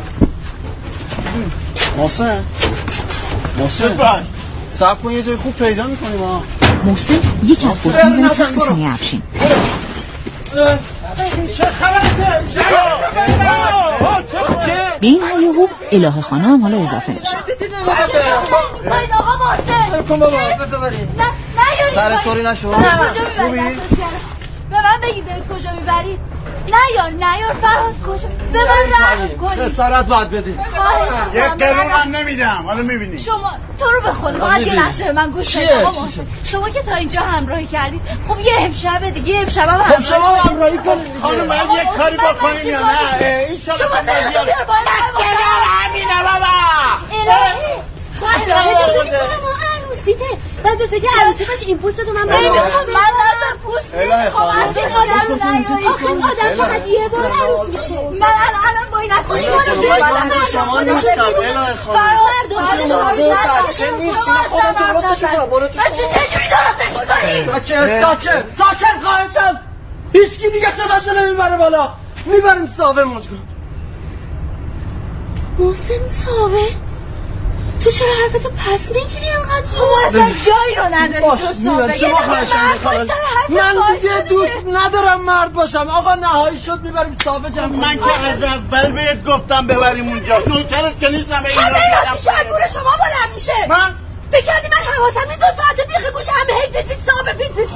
Speaker 5: محسن. محسن. سب کن یه جای خوب پیدا می‌کنیم ها
Speaker 2: محسن یک افغان می‌زنه تخت سینه افشین.
Speaker 6: چه خبرته؟
Speaker 2: به این هیاهو اله خانه هم حالا اضافه میشه.
Speaker 4: آقا
Speaker 5: بذار بریم.
Speaker 4: نه نه یاری
Speaker 5: سر طوری نشو.
Speaker 4: کجا من بگید دارید کجا می‌برید؟ نه یار نه یار فرهاد کجا؟ به من رحم کنید.
Speaker 5: سرت باید بدی
Speaker 4: خواهش
Speaker 6: یک
Speaker 4: می‌کنم
Speaker 6: قرون هم نمیدم حالا می‌بینی.
Speaker 4: شما تو رو به خدا فقط یه لحظه به من گوش؟ بدید محسن شما که تا اینجا همراهی کردید خب یه امشب دیگه یه امشب هم
Speaker 5: خب شما همراهی. کنید
Speaker 6: خانم باید
Speaker 4: آقا
Speaker 6: یک کاری
Speaker 4: من
Speaker 6: بکنیم یا نه؟ این شما رو-
Speaker 4: بیار بالا.
Speaker 6: بس کنار همینه بابا؟
Speaker 4: الهی من کنم عروسیته بعد به فکر عروسی باشه این پوستتو من نمی‌خوام من اصلا پوست
Speaker 5: الهی
Speaker 4: نمی‌خوام. از این آدم آخه آدم فقط یه بار عروس میشه. من الان با این اصلا
Speaker 5: شما نیستم. الهی خانم بچه نیستی. من خودم درستش می‌کنم برو تو
Speaker 4: بچه چجوری درستش می‌کنی
Speaker 5: ساکت ساکت ساکت خواهشم هیچکی دیگه صداشو نمی‌بره بالا. می‌بریم ساوه مجگان.
Speaker 4: محسن ساوه؟ تو چرا حرفتو پس می‌گیری انقدر تو اصلا جایی رو نداری.
Speaker 5: باش شما خواهشم
Speaker 4: من
Speaker 5: دیگه دوست ندارم مرد باشم. آقا نهایی شد می‌بریم ساوه جمع
Speaker 6: من که از اول بهت گفتم ببریم اونجا؟ نوکرت که نیستم این
Speaker 4: همه راستی شرگور شما بلند میشه.
Speaker 6: من
Speaker 4: فکر کردی من حواسم دو ساعته بیخ گوش همه هی پیت پیت ساوه پیت پیت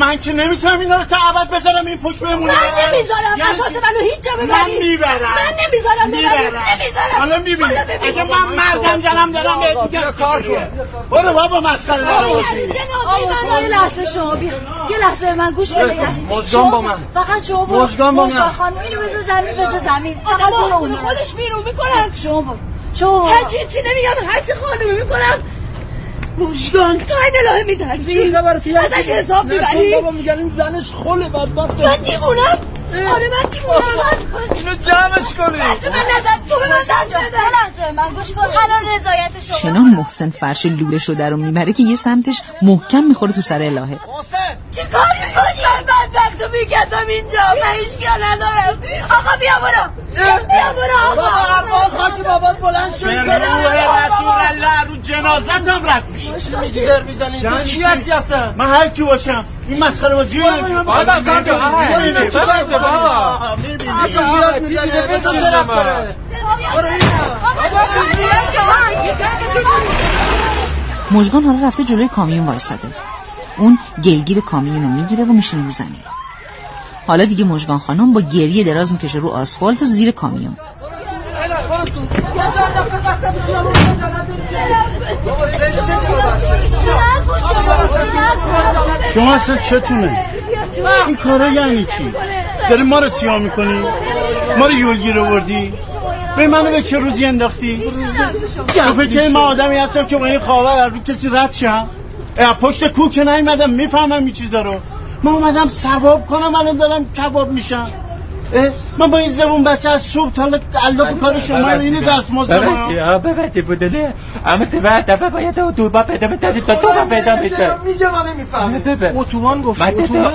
Speaker 6: من که نمی‌تونم اینا رو تا ابد بذارم این پشت بمونه.
Speaker 4: من نمی‌ذارم
Speaker 6: یعنی
Speaker 4: اساس؟ منو هیچ جا ببری.
Speaker 6: من می‌برم.
Speaker 4: من نمی‌ذارم ببری
Speaker 6: می‌برم.
Speaker 4: نمی‌ذارم.
Speaker 6: حالا می‌بینی. اگه من مردم جلم دارم بهت
Speaker 5: آقا،
Speaker 6: میگم
Speaker 5: بیا کار کن.
Speaker 6: برو بابا مسخره
Speaker 4: آقا،. یعنی جنازه من یه لحظه شما بیا. یه لحظه به من گوش بده شما
Speaker 5: با من.
Speaker 4: فقط شما برو.
Speaker 5: مژگان با من.
Speaker 4: خانم اینو بذار زمین بذار زمین. فقط برو اون خودش بیرون می‌کنن. شما برو. شما هر چی چی نمیگم هر چی خانم می‌کنم. مژگان تو این الهه میترسی؟ ازش حساب می‌بری؟
Speaker 5: بابا میگن این زنش خله بدبخت.
Speaker 4: من دیوونم آره من دیوونم
Speaker 5: اینو جمعش کنی.
Speaker 4: من نزد تو به من من گوش کن. الان رضایت شما.
Speaker 2: چنان محسن فرش لوله شده رو می‌بره که یه سمتش محکم می‌خوره تو سر الهه.
Speaker 4: چی کار می‌کنی؟ من بدبخت رو میکتم اینجا. من هیچ ندارم. آقا بیا برو. بیا برو
Speaker 5: بابا
Speaker 4: آقا
Speaker 5: عباس خاکی بابات بلند شد
Speaker 6: به روح رسول الله رو جنازت هم رد میشه.
Speaker 5: چی میگی در می‌زنی؟ تو کی
Speaker 6: چی؟
Speaker 5: هستی اصلا؟
Speaker 6: من هر کی باشم این مسخره بازی رو نمیشه
Speaker 5: بابا، کار کن. آقا، چی کار کنی؟
Speaker 6: بابا می‌بینی؟
Speaker 5: آقا می‌زنی به تو رفت داره
Speaker 2: مژگان حالا رفته جلوی کامیون وایساده. اون گلگیر کامیون رو می‌گیره و میشینه رو زمین. حالا دیگه مژگان خانم با گریه دراز می‌کشه رو آسفالت و زیر کامیون.
Speaker 6: شما اصلا چتونه؟ این کارا یعنی چی؟ داری ما رو سیاه می‌کنی؟ ما رو یولگیر آوردی؟ به منو به چه روزی انداختی؟ تو فکر ما آدمی هستم که با این خواهر از رو کسی رد شم. پشت کو که نیومدم می‌فهمم این چیزا رو. من اومدم ثواب کنم الان دارم کباب میشم. من با این زبون بسه از صبح تا الاف کار شما اینه دست مزدم
Speaker 7: ببندی بودنه اما تبعت دفعه باید اتوبان پیدا بتدی تا تو با پیدا بتدی
Speaker 9: میگه من نمی‌فهمم اتوبان گفت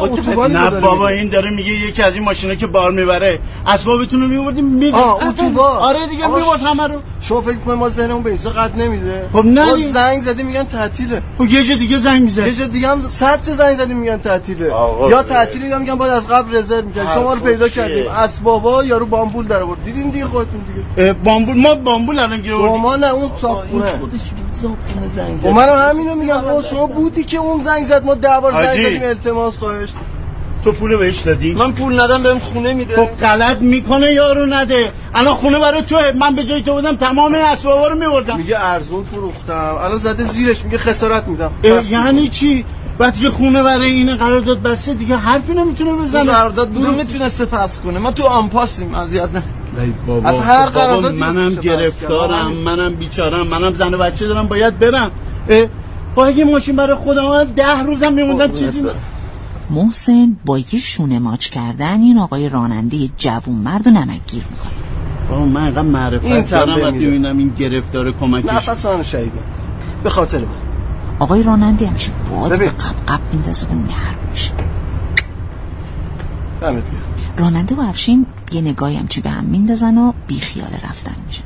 Speaker 9: اتوبان
Speaker 6: نه بابا. این داره میگه یکی از این ماشینا که بار می‌بره. اسبابتون رو میبردیم میگه
Speaker 9: اتوبان.
Speaker 6: آره دیگه
Speaker 9: آقا،
Speaker 6: می‌برد همه رو.
Speaker 9: شما فکر کنید ما ذهنمون به این قد نمیده؟
Speaker 6: خب نه
Speaker 9: ما
Speaker 6: دیگه.
Speaker 9: زنگ زدی میگن تعطیله.
Speaker 6: خب یه جا دیگه زنگ می‌زد.
Speaker 9: یه جا دیگه هم صد تا زنگ زدیم میگن تعطیله. یا تعطیلی یا میگن باید از قبل رزرو می‌کنن شما رو پیدا؟ کردیم. اسبابا یارو بامبول در آورد. دیدین دیگه خودتون دیگه؟
Speaker 6: بامبول ما بامبول الان گیر.
Speaker 9: شما نه اون صابخونه و منم همینو میگم. آقا شما بودی که اون زنگ زد ما ده بار زنگ. زدیم التماس خواهش.
Speaker 6: تو پول بهش دادی؟
Speaker 9: من پول ندم بهم خونه میده.
Speaker 6: خب غلط می‌کنه یارو نده. الان خونه برای توه. من به جای تو بودم تمام اسبابا رو میبردم.
Speaker 9: میگه ارزون فروختم. الان زده زیرش میگه خسارت میدم.
Speaker 6: یعنی چی؟ وقتی که خونه برای این قرارداد بسته دیگه حرفی نمی‌تونه بزنه.
Speaker 9: قرارداد بودم می‌تونسته پس کنه. ما تو آنپاسیم اذیت نه.
Speaker 6: ای بابا
Speaker 9: از هر
Speaker 6: خب بابا
Speaker 9: قراردادی
Speaker 6: منم گرفتارم. منم بیچارم منم زن و بچه دارم باید برم. با اگه ماشین برای خودم ده روزم میموندم چیزی نه.
Speaker 2: محسن با یه شونه ماچ کردن این آقای راننده جوون مرد و نمکگیر می‌کنه.
Speaker 6: بابا من اینقدر
Speaker 9: این
Speaker 6: معرفت دارم وقتی. می‌بینم این گرفتار کمکش.
Speaker 9: نفس من شهید به خاطر من.
Speaker 2: آقای راننده همیشه باد
Speaker 9: ببین.
Speaker 2: به قب قب میندازه و نرم میشه. راننده و افشین یه نگاهی همچی به هم میندازن و بیخیال رفتن میشن.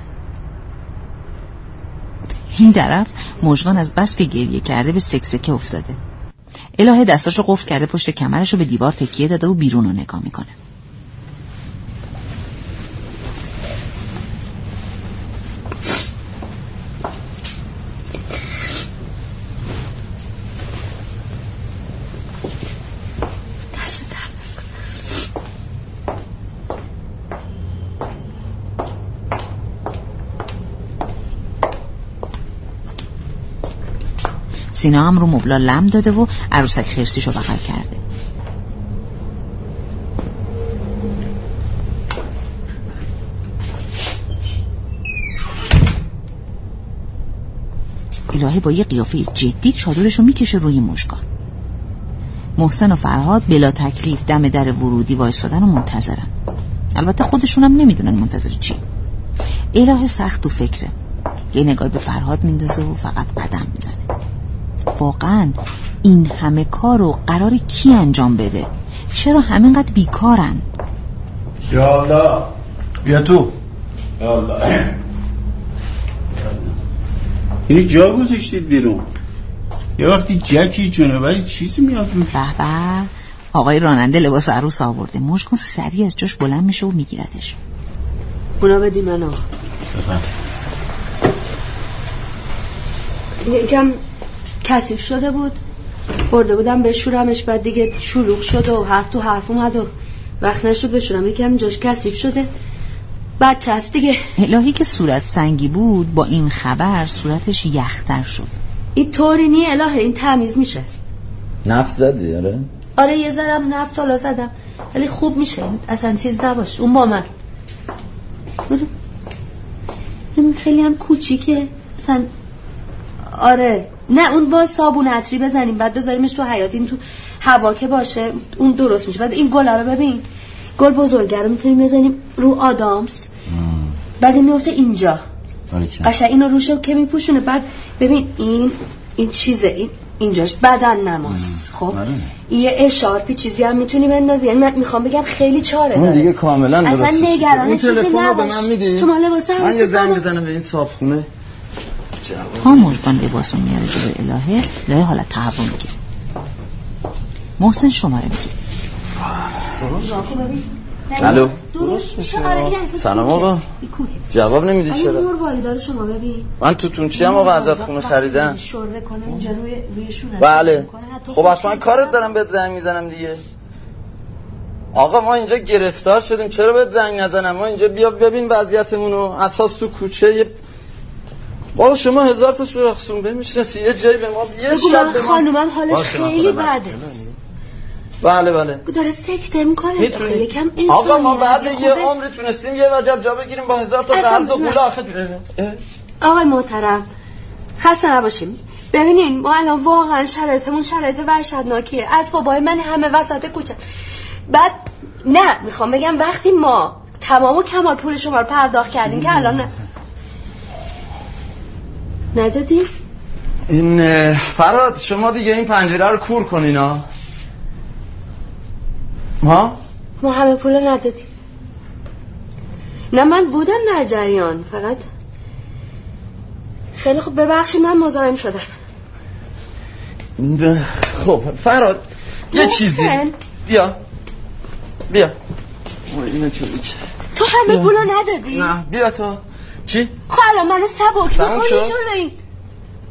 Speaker 2: این طرف مژگان از بس که گریه کرده به سکسکه افتاده. الهه دستاشو قفل کرده پشت کمرشو به دیوار تکیه داده و بیرون رو نگاه می‌کنه. سینا هم رو مبلا لم داده و عروسک خرسیشو بغل کرده. الهه با یه قیافه جدی چادرشو می‌کشه روی مشکان. محسن و فرهاد بلا تکلیف دم در ورودی وایستادن و منتظرن. البته خودشون هم نمی‌دونن منتظر چی. الهه سخت و فکره. یه نگاه به فرهاد میندازه و فقط قدم می‌زنه. واقعا این همه کار رو قرار کی انجام بده؟ چرا همینقدر بیکارن؟
Speaker 5: یا الله.
Speaker 9: بیا تو.
Speaker 5: یا الله.
Speaker 6: یعنی جا گذاشتید بیرون. یه وقتی جکی جونوری چیزی میاد روش
Speaker 2: به به. آقای راننده لباس عروس آورده. مشکن سریع از جاش بلند میشه و میگیردش.
Speaker 4: اونا بدی من آقا یکم کثیف شده بود. برده بودم بشورمش بعد دیگه شلوغ شد و حرف تو حرف اومد و وقت نشد بشورم. یکم جاش کثیف شده. بچه هست دیگه.
Speaker 2: الهی که صورت سنگی بود با این خبر صورتش یختر شد.
Speaker 4: این طوری نی الهه این تمیز میشه.
Speaker 5: نفس زدی؟ آره.
Speaker 4: آره یه ذرم نفت حالا زدم. ولی خوب میشه. اصلا چیز نباش. اون با من. برو. این خیلی هم کوچیکه. اصلا آره. نه اون با صابون عطری بزنیم بعد بذاریمش تو حیات این تو هوا که باشه اون درست میشه. بعد این گلا رو ببین گل بزرگه رو می‌تونیم بزنیم رو آدامس. بعد میفته اینجا. قشنگ اینو روشو که میپوشونه. بعد ببین این این چیزه این اینجاش بدن نماز خب؟ این یه اشارپی چیزی هم می‌تونی بندازی یعنی من می‌خوام بگم خیلی چاره
Speaker 9: اون
Speaker 4: داره.
Speaker 9: دیگه کاملا
Speaker 4: اصلا
Speaker 9: درستش کرد.
Speaker 4: نگران چیزی
Speaker 9: رو
Speaker 4: نباش. شما لباس
Speaker 9: من یه زنگ. بزنم به این صابخونه.
Speaker 2: تا مژگان لباس رو میاره جلو الهه. الهه حالت تهوع می‌گیره. محسن شماره می‌گیره.
Speaker 9: الو.
Speaker 4: درست میشه. آره اصلا
Speaker 9: سلام. آقا. جواب نمیدی چرا؟
Speaker 4: نور شما ببین.
Speaker 9: من تو تونچی هم آقا ازت خونه خریدم؟
Speaker 4: شره کنه اینجا روی رویشون
Speaker 9: بله. خب حتما کارت دارم بهت زنگ می‌زنم دیگه. آقا ما اینجا گرفتار شدیم. چرا بهت زنگ نزنم؟ ما اینجا بیا ببین وضعیتمون رو. اساس تو کوچه یه بابا شما هزار تا سوراخ بمیشنسی یه جایی به ما یه
Speaker 4: بگو
Speaker 9: شب
Speaker 4: من
Speaker 9: به ما
Speaker 4: خانومم حالش
Speaker 9: من
Speaker 4: خیلی بده.
Speaker 9: بله بله.
Speaker 4: داره سکته می‌کنه.
Speaker 9: می‌تونی
Speaker 4: یکم
Speaker 9: آقا ما بعد
Speaker 4: انسانیت
Speaker 9: یه. عمری تونستیم یه وجب جا بگیریم با هزار تا قرض و
Speaker 4: نه.
Speaker 9: قوله آخه.
Speaker 4: آقای محترم خسته نباشیم ببینین ما الان واقعا شرایطمون شرایط وحشتناکیه. از بابای من همه وسط کوچه. بعد نه می‌خوام بگم وقتی ما تمام و کمال پول شما رو پرداخت کردیم که الان نه. ندادی؟
Speaker 5: این فراد شما دیگه این پنجره رو کور کنین ها. ها؟
Speaker 4: ما همه پول ندادیم. نه من بودم در جریان فقط. خیلی خوب ببخشید من مزاحم شدم.
Speaker 5: خب فراد یه چیزی. بیا. بیا؟
Speaker 4: تو همه پول رو ندادی؟
Speaker 5: نه بیا تو. چی؟
Speaker 4: خب الان منو سبک؟ جلوی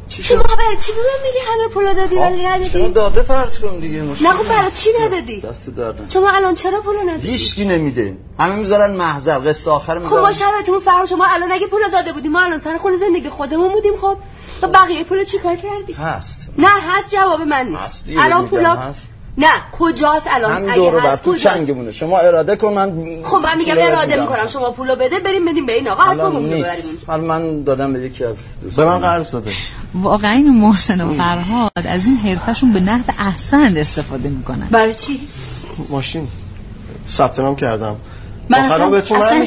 Speaker 5: چی
Speaker 4: شما برای چی به من میگی همه پول رو دادی ولی
Speaker 5: چرا
Speaker 4: ندادی؟
Speaker 5: داده فرض کن دیگه مشکل
Speaker 4: نه خب برای چی ندادی؟
Speaker 5: دست دردن
Speaker 4: شما الان چرا پول رو ندادی؟
Speaker 5: هیچکی نمیده همه می‌ذارن محضر قصه آخر
Speaker 4: خب
Speaker 5: می‌ذارن
Speaker 4: ما شرایطمون فرق شما الان اگه پول داده بودیم ما الان سر خونه زندگی خودمون بودیم خب و بقیه پول چیکار کردی
Speaker 5: هست
Speaker 4: نه هست جواب من نیست الان پولا
Speaker 5: هست.
Speaker 4: نه کجاست الان؟ اگه
Speaker 5: دور
Speaker 4: هست
Speaker 5: تو
Speaker 4: کجاست؟
Speaker 5: چنگمونه. شما اراده کن من
Speaker 4: خب من میگم اراده
Speaker 5: میدم.
Speaker 4: می‌کنم. شما پولو بده بریم بدیم به این آقا. از
Speaker 5: نیست.
Speaker 4: ببریم.
Speaker 5: حالا من دادم به یکی از
Speaker 8: به من قرض داده.
Speaker 2: واقعا این محسن و فرهاد از این حرفشون به نحو احسن استفاده می‌کنن.
Speaker 1: برای چی؟
Speaker 8: ماشین. ثبت نام کردم.
Speaker 1: من اصلا,
Speaker 8: بهتون
Speaker 1: اصلا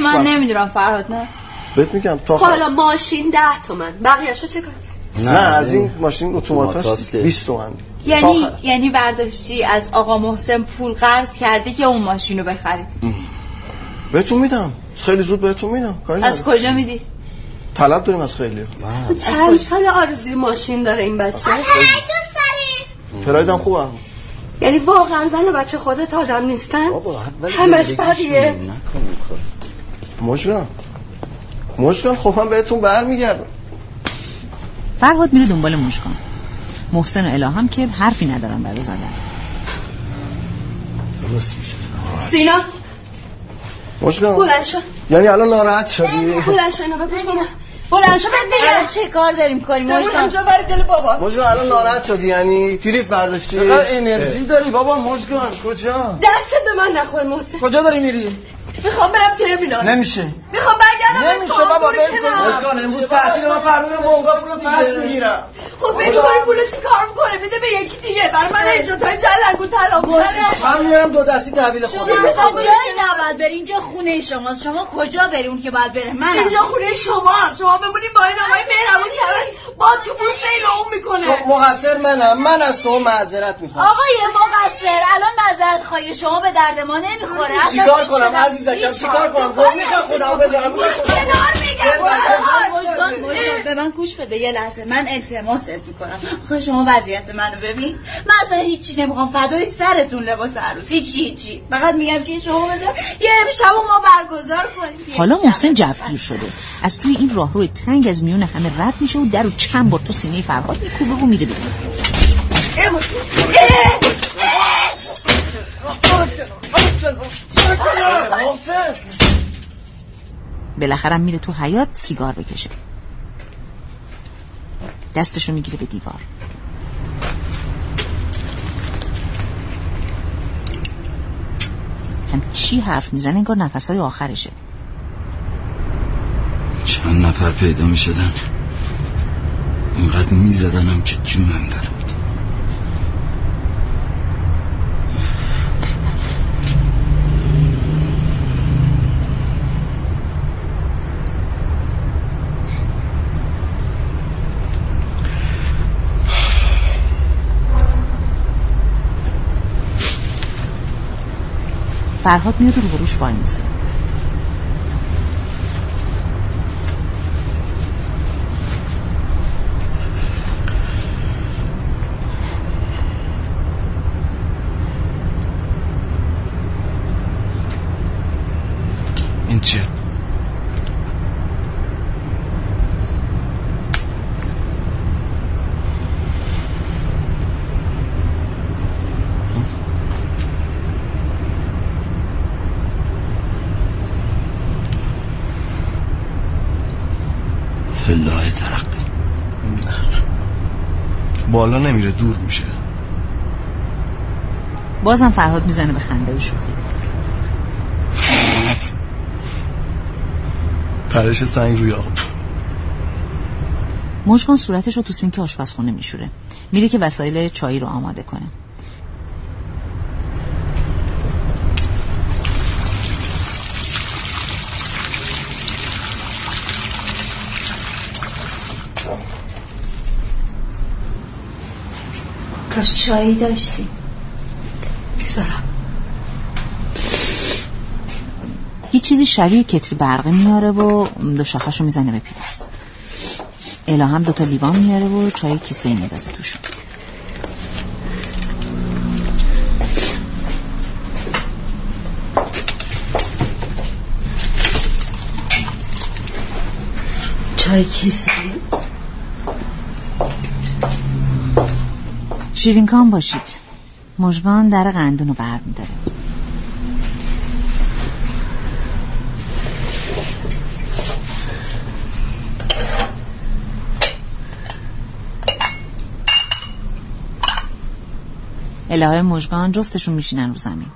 Speaker 1: من
Speaker 8: وقت.
Speaker 1: نمی‌دونم فرهاد نه.
Speaker 8: بهت میگم تا
Speaker 4: خب حالا ماشین ده تومن. بقیهشو چه کار؟
Speaker 8: نه از این ماشین
Speaker 5: که.
Speaker 8: 20 تومن.
Speaker 1: یعنی
Speaker 8: آخر.
Speaker 1: یعنی برداشتی از آقا محسن پول قرض کردی که اون ماشین رو بخری
Speaker 8: بهتون میدم. خیلی زود بهتون میدم. کاری
Speaker 1: از. کجا میدی؟
Speaker 8: طلب داریم از خیلی.
Speaker 4: چند سال آرزوی ماشین داره این بچه؟
Speaker 8: پرایدم خوبم
Speaker 4: یعنی واقعا زن و بچه خودت آدم نیستن؟ همش بقیه.
Speaker 8: مشکل مشکل خب من بهتون برمیگردم.
Speaker 2: فرهاد میره دنبال مشکان محسن و الهام که حرفی ندارن برای زدن.
Speaker 5: درست میشه.
Speaker 4: سینا.
Speaker 8: مشکل
Speaker 4: بلند شو.
Speaker 8: یعنی الان ناراحت شدی؟
Speaker 4: بلند شو اینو بپوش بابا بلند شو
Speaker 1: چه کار داریم کنیم؟ مشکان
Speaker 4: همجا برای دل بابا.
Speaker 8: مشکل الان ناراحت شدی؟ یعنی تریپ برداشتی؟
Speaker 5: چقدر انرژی داری بابا مشکان کجا؟
Speaker 4: دستت به من نخور محسن.
Speaker 5: کجا داری میری؟
Speaker 4: می‌خوام برم ترمینال.
Speaker 5: نمیشه.
Speaker 4: می‌خوام برگردم
Speaker 5: نمیشه بابا ول کن.
Speaker 4: کنار.
Speaker 5: مشکان امروز تعطیل من فردا میرم بونگا پول پس می‌گیرم
Speaker 4: خب فکر کنی پولو چی کار می‌کنه؟ بده به یکی دیگه. برای من اجازه های جلنگو طلا
Speaker 5: من میارم دو دستی تحویل
Speaker 1: شما
Speaker 5: خودم.
Speaker 1: اصلا جایی نباید بری. اینجا خونه شماست. شما کجا بری اون که باید بره؟ من
Speaker 4: اینجا خونه شما شما بمونیم با این آقای مهربون که همش با تو پوست اون می‌کنه.
Speaker 9: شما مقصر منم. من از شما معذرت می‌خوام.
Speaker 1: آقای مقصر الان معذرت خواهی. شما به درد ما نمی‌خوره.
Speaker 9: چیکار کنم؟
Speaker 1: کدام- هیچ
Speaker 9: چیکار
Speaker 1: کار.
Speaker 9: کنم؟ خب می‌خوام خودمو بذارم
Speaker 1: کنار میگم به من گوش بده یه لحظه. من التماست می‌کنم. خب شما وضعیت منو ببین. من اصلا هیچی نمی‌خوام. فدای سرتون لباس عروس هیچی هیچی فقط میگم که شما بذار یه شب ما برگزار کنیم.
Speaker 2: حالا محسن جوگیر شده. از توی این راهرو تنگ از میون همه رد میشه و در رو چند بار تو سینه فرهاد میکوبه و میره بیرون. بالاخره میره تو حیات سیگار بکشه. دستشو می‌گیره به دیوار. هم چی حرف می‌زنه؟ انگار نفسهای آخرشه.
Speaker 5: چند نفر پیدا می شدن اینقدر می زدنم که جونم در
Speaker 2: فرهاد میاد رو بروش وای میسه
Speaker 5: این چیه فلاح ترقی
Speaker 8: بالا نمیره دور میشه.
Speaker 2: بازم فرهاد می‌زنه به خنده و شوخی.
Speaker 8: پرش سنگ روی آب.
Speaker 2: مشکان صورتش رو تو سینک آشپزخونه میشوره. میره که وسایل چایی رو آماده کنه
Speaker 4: کاش چایی داشتی.
Speaker 2: می‌ذارم یه چیزی شبیه کتری برقی میاره و دو شاخشو می‌زنه به پیرس الا هم دوتا لیوان میاره و چای کیسه میندازه توشون
Speaker 4: چای کیسه؟
Speaker 2: شیرین کام باشید. مژگان در قندون رو بر میداره الهه مژگان جفتشون میشینن رو زمین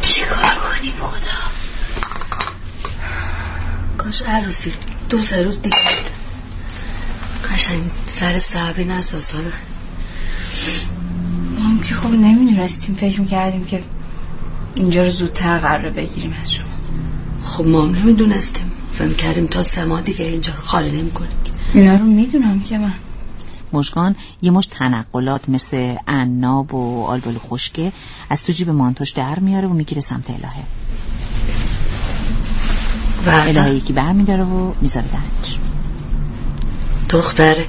Speaker 4: چیکار کنیم خدا کاش عروسی دو سه روز دیگه قشنگ سر صبری نساسا رو
Speaker 1: ما هم که خب نمی‌دونستیم فکر می‌کردیم که اینجا رو زودتر قرار بگیریم از شما.
Speaker 4: خب ما هم نمی‌دونستیم. فهم کردیم تا سه ماه دیگه اینجا رو خالی نمی کنیم
Speaker 1: اینا رو می‌دونم که من.
Speaker 2: مژگان یه مش تنقلات مثل عناب و آلبالو خشکه از تو جیب مانتوش در میاره و می‌گیره سمت الهه. الهه یکی بر میداره و می‌ذاره دهنش
Speaker 4: دختره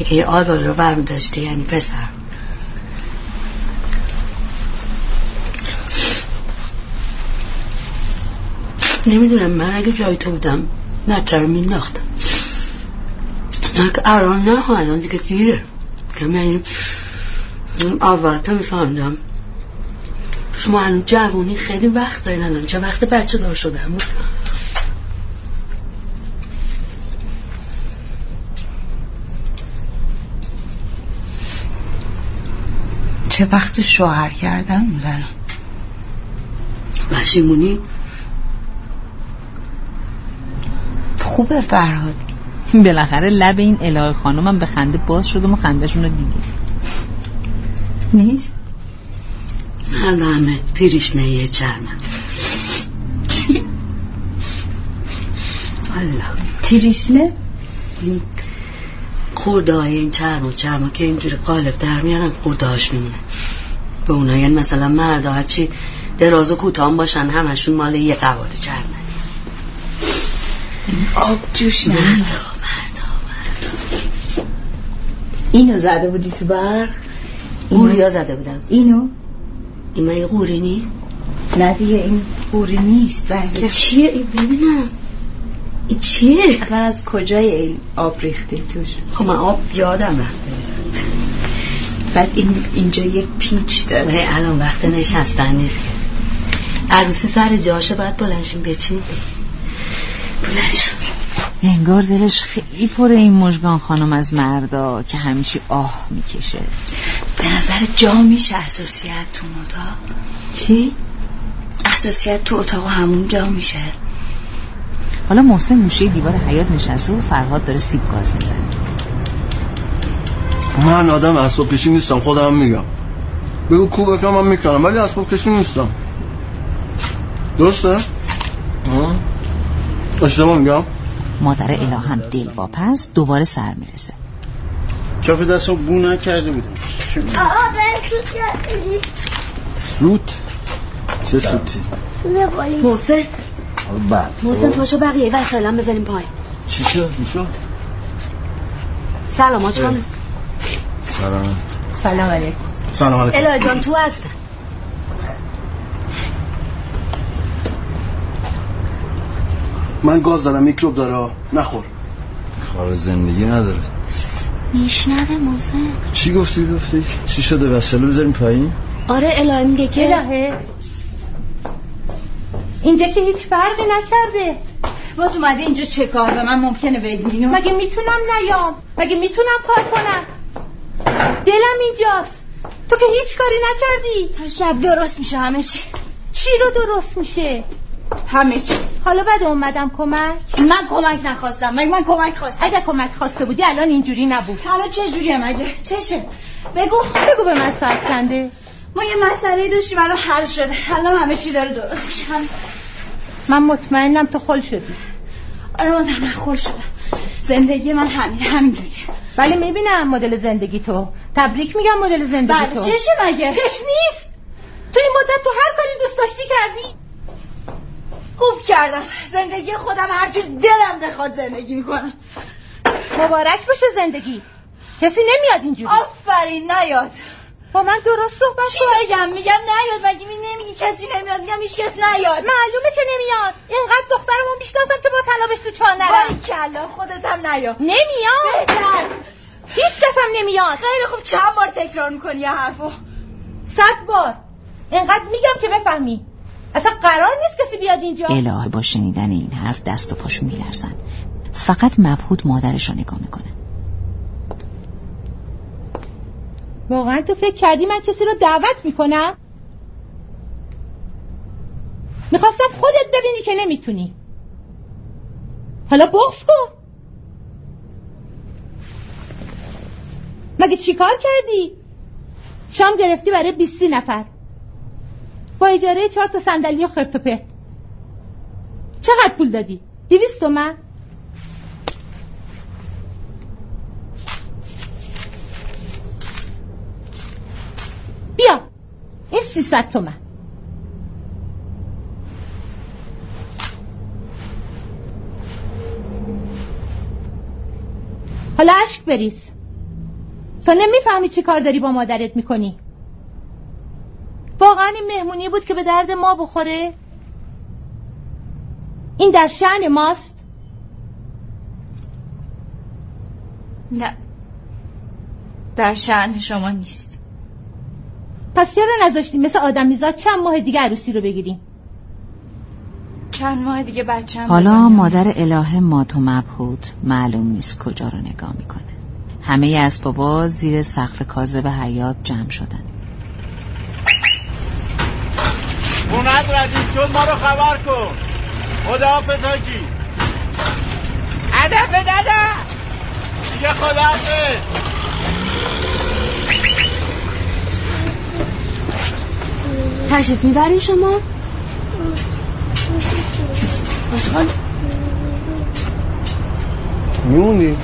Speaker 4: یکی یه آلبالو رو برمی داشتی یعنی پسر. نمی‌دونم من اگه جای تو بودم نه چرا مینداختم. نه که الان نه الان دیگه دیره. که یعنی اول که میفهمدم شما الان جوونی خیلی وقت دارین الان چه وقت بچه دار شدم بود؟
Speaker 1: چه وقت شوهر کردن بود الان
Speaker 4: پشیمونی
Speaker 1: خوبه فرهاد.
Speaker 2: بالاخره لب این الهه خانومم به خنده باز شد و خندهشون رو دیدیم.
Speaker 1: نیست؟
Speaker 4: تیریشنه چرمه
Speaker 1: چی؟
Speaker 4: الله
Speaker 1: تیریشنه؟
Speaker 4: این خورده های این چرم و چرم که اینجوری قالب در میارن خورده هاش میمونه به اونا یعنی مثلا مردا هرچی دراز و کوتاه باشن همشون مال یه قوار چرمه
Speaker 1: آب جوش
Speaker 4: مردا مردا مردا
Speaker 1: اینو زده بودی تو برق
Speaker 4: قوریا زده بودم
Speaker 1: اینو
Speaker 4: این مگه قوری نی؟
Speaker 1: نه دیگه این قوری نیست بله.
Speaker 4: چیه؟ این ببینم. این چیه؟
Speaker 1: اصلا از کجای این آب ریختی توش؟
Speaker 4: خب من آب یادم رفت
Speaker 1: بعد این اینجا یک پیچ داره.
Speaker 4: الان وقت نشستن نیست. که عروسی سر جاشه باید بلنشیم بچین. بلنش
Speaker 2: انگار دلش خیلی پر این مژگان خانم از مردا که همیشه آه می‌کشه.
Speaker 1: به نظر جا میشه اساسیت تو اتاق.
Speaker 2: چی؟
Speaker 1: اساسیت تو اتاق و همون جا میشه.
Speaker 2: حالا محسن موشه دیوار حیات نشسته و فرهاد داره سیب گاز می‌زنه.
Speaker 9: من آدم اسباب کشی نیستم خودم میگم. بگو کو بکنم من می‌کنم ولی اسباب کشی نیستم. درسته؟ اشتباه میگم.
Speaker 2: مادر اله هم دل واپس دوباره سر می‌رسه.
Speaker 6: کف دست رو بو نکرده بودم
Speaker 12: آقا من سوت؟
Speaker 9: چه سوتی؟
Speaker 4: محسن.
Speaker 9: بعد
Speaker 4: محسن پاشو بقیه وسایلم بزنیم پای
Speaker 9: چی شد؟
Speaker 4: سلام آج خانم.
Speaker 9: سلام.
Speaker 1: سلام علیکم.
Speaker 9: سلام علیکم.
Speaker 4: الهی جان تو هستن
Speaker 9: من گاز دارم میکروب داره نخور. کار زندگی نداره.
Speaker 12: میشنوه موزه.
Speaker 9: چی گفتی گفتی؟ چی شده وسیله بذاریم پایین؟
Speaker 4: آره الهی میگه که
Speaker 10: الهه. اینجا که هیچ فرقی نکرده.
Speaker 1: باز اومده اینجا چه کار به من ممکنه بگیرین
Speaker 10: مگه می‌تونم نیام؟ مگه می‌تونم کار کنم؟ دلم اینجاست. تو که هیچ کاری نکردی.
Speaker 1: تا شب درست میشه همه چی.
Speaker 10: چی رو درست میشه؟
Speaker 1: همه چی.
Speaker 10: حالا بعد اومدم کمک؟
Speaker 1: من کمک نخواستم مگه من کمک خواستم؟
Speaker 10: اگه کمک خواسته بودی الان اینجوری نبود.
Speaker 1: حالا چه جوریه مگه؟ چشه بگو.
Speaker 10: بگو به من ساعت چنده.
Speaker 1: ما یه مسئله داشتیم الان حل شده الان همه چی داره درست میشه.
Speaker 10: من مطمئنم تو خل شدی.
Speaker 1: آره مادر من خل شدم. زندگی من همین همینجوریه.
Speaker 10: ولی می‌بینم مدل زندگی تو. تبریک میگم مدل زندگی
Speaker 1: بله
Speaker 10: تو.
Speaker 1: چشه مگه؟
Speaker 10: چش نیست. تو این مدت تو هر کاری دوست داشتی کردی؟
Speaker 1: کردم زندگی خودم هرچی دلم بخواد زندگی می‌کنم.
Speaker 10: مبارک باشه زندگی. کسی نمیاد اینجوری.
Speaker 1: آفرین نیاد.
Speaker 10: با من درست صحبت
Speaker 1: چی بگم؟ میگم نیاد. مگه می نمیگی کسی نمیاد؟ میگم هیچ کس نیاد.
Speaker 10: معلومه که نمیاد. اینقدر دخترمو می‌شناسم که با تنابش تو چاه نرم
Speaker 1: کلا خودت هم نیاد.
Speaker 10: نمیاد.
Speaker 1: بهتر.
Speaker 10: هیچ کس هم نمیاد.
Speaker 1: خیلی خوب. چند بار تکرار می‌کنی یه حرفو؟
Speaker 10: صد بار. اینقدر میگم که بفهمی. اصلا قرار نیست کسی بیاد اینجا.
Speaker 2: الهه با شنیدن این حرف دست و پاش میلرزن. فقط مبهود مادرش رو نگاه می‌کنه.
Speaker 10: واقعا تو فکر کردی من کسی رو دعوت می‌کنم؟ می‌خواستم خودت ببینی که نمی‌تونی. حالا بغض کن. مگه چیکار کردی؟ شام گرفتی برای بیستی نفر. با اجاره چهار تا صندلی و خرت و پرت. چقدر پول دادی؟ دیویست تومن. بیا. این سیصد تومن. حالا اشک بریز. تو نمی‌فهمی چی کار داری با مادرت می‌کنی. واقعا این مهمونی بود که به درد ما بخوره. این در شعن ماست.
Speaker 1: نه. در شعن شما نیست.
Speaker 10: پس چرا نذاشتیم مثل آدمیزاد چند ماه دیگه عروسی رو بگیریم؟
Speaker 1: چند ماه دیگه بچم
Speaker 2: حالا مادر اله مات و مبهود معلوم نیست کجا رو نگاه می‌کنه. همه اسبابا زیر سقف کاذب حیات جمع شدن.
Speaker 6: خونت ردیف شد ما رو خبر کن. خدا حافظ حاجی هدف دادا. دیگه خدا حافظ
Speaker 4: تشریف می‌برین شما؟
Speaker 9: خوشحال؟ میمونی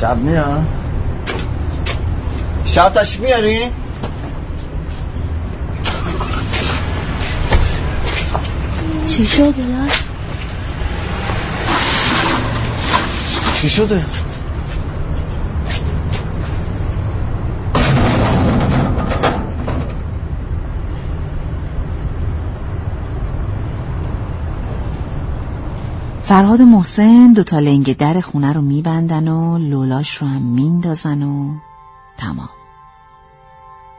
Speaker 9: شب میاد. شب تشریف میاری؟
Speaker 12: چی شد الهه
Speaker 9: چی شده؟
Speaker 2: فرهاد و محسن دوتا لنگ در خونه رو میبندن و لولاش رو هم میندازن و تمام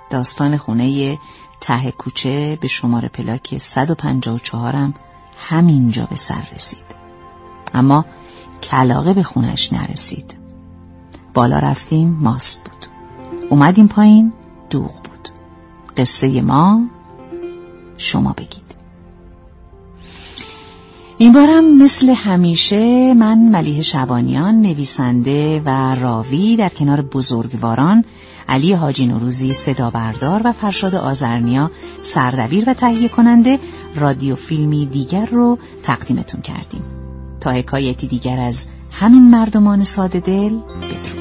Speaker 2: داستان خونه ته کوچه به شماره پلاک 154 هم همینجا به سر رسید. اما کلاقه به خونش نرسید. بالا رفتیم ماست بود. اومدیم پایین دوغ بود. قصه ما شما بگید. این بارم مثل همیشه من ملیه شبانیان نویسنده و راوی در کنار بزرگواران علی حاجی نوروزی صدا بردار و فرشاد آزرنیا سردبیر و تهیه کننده رادیو فیلمی دیگر رو تقدیمتون کردیم. تا حکایتی دیگر از همین مردمان ساده دل بدرود.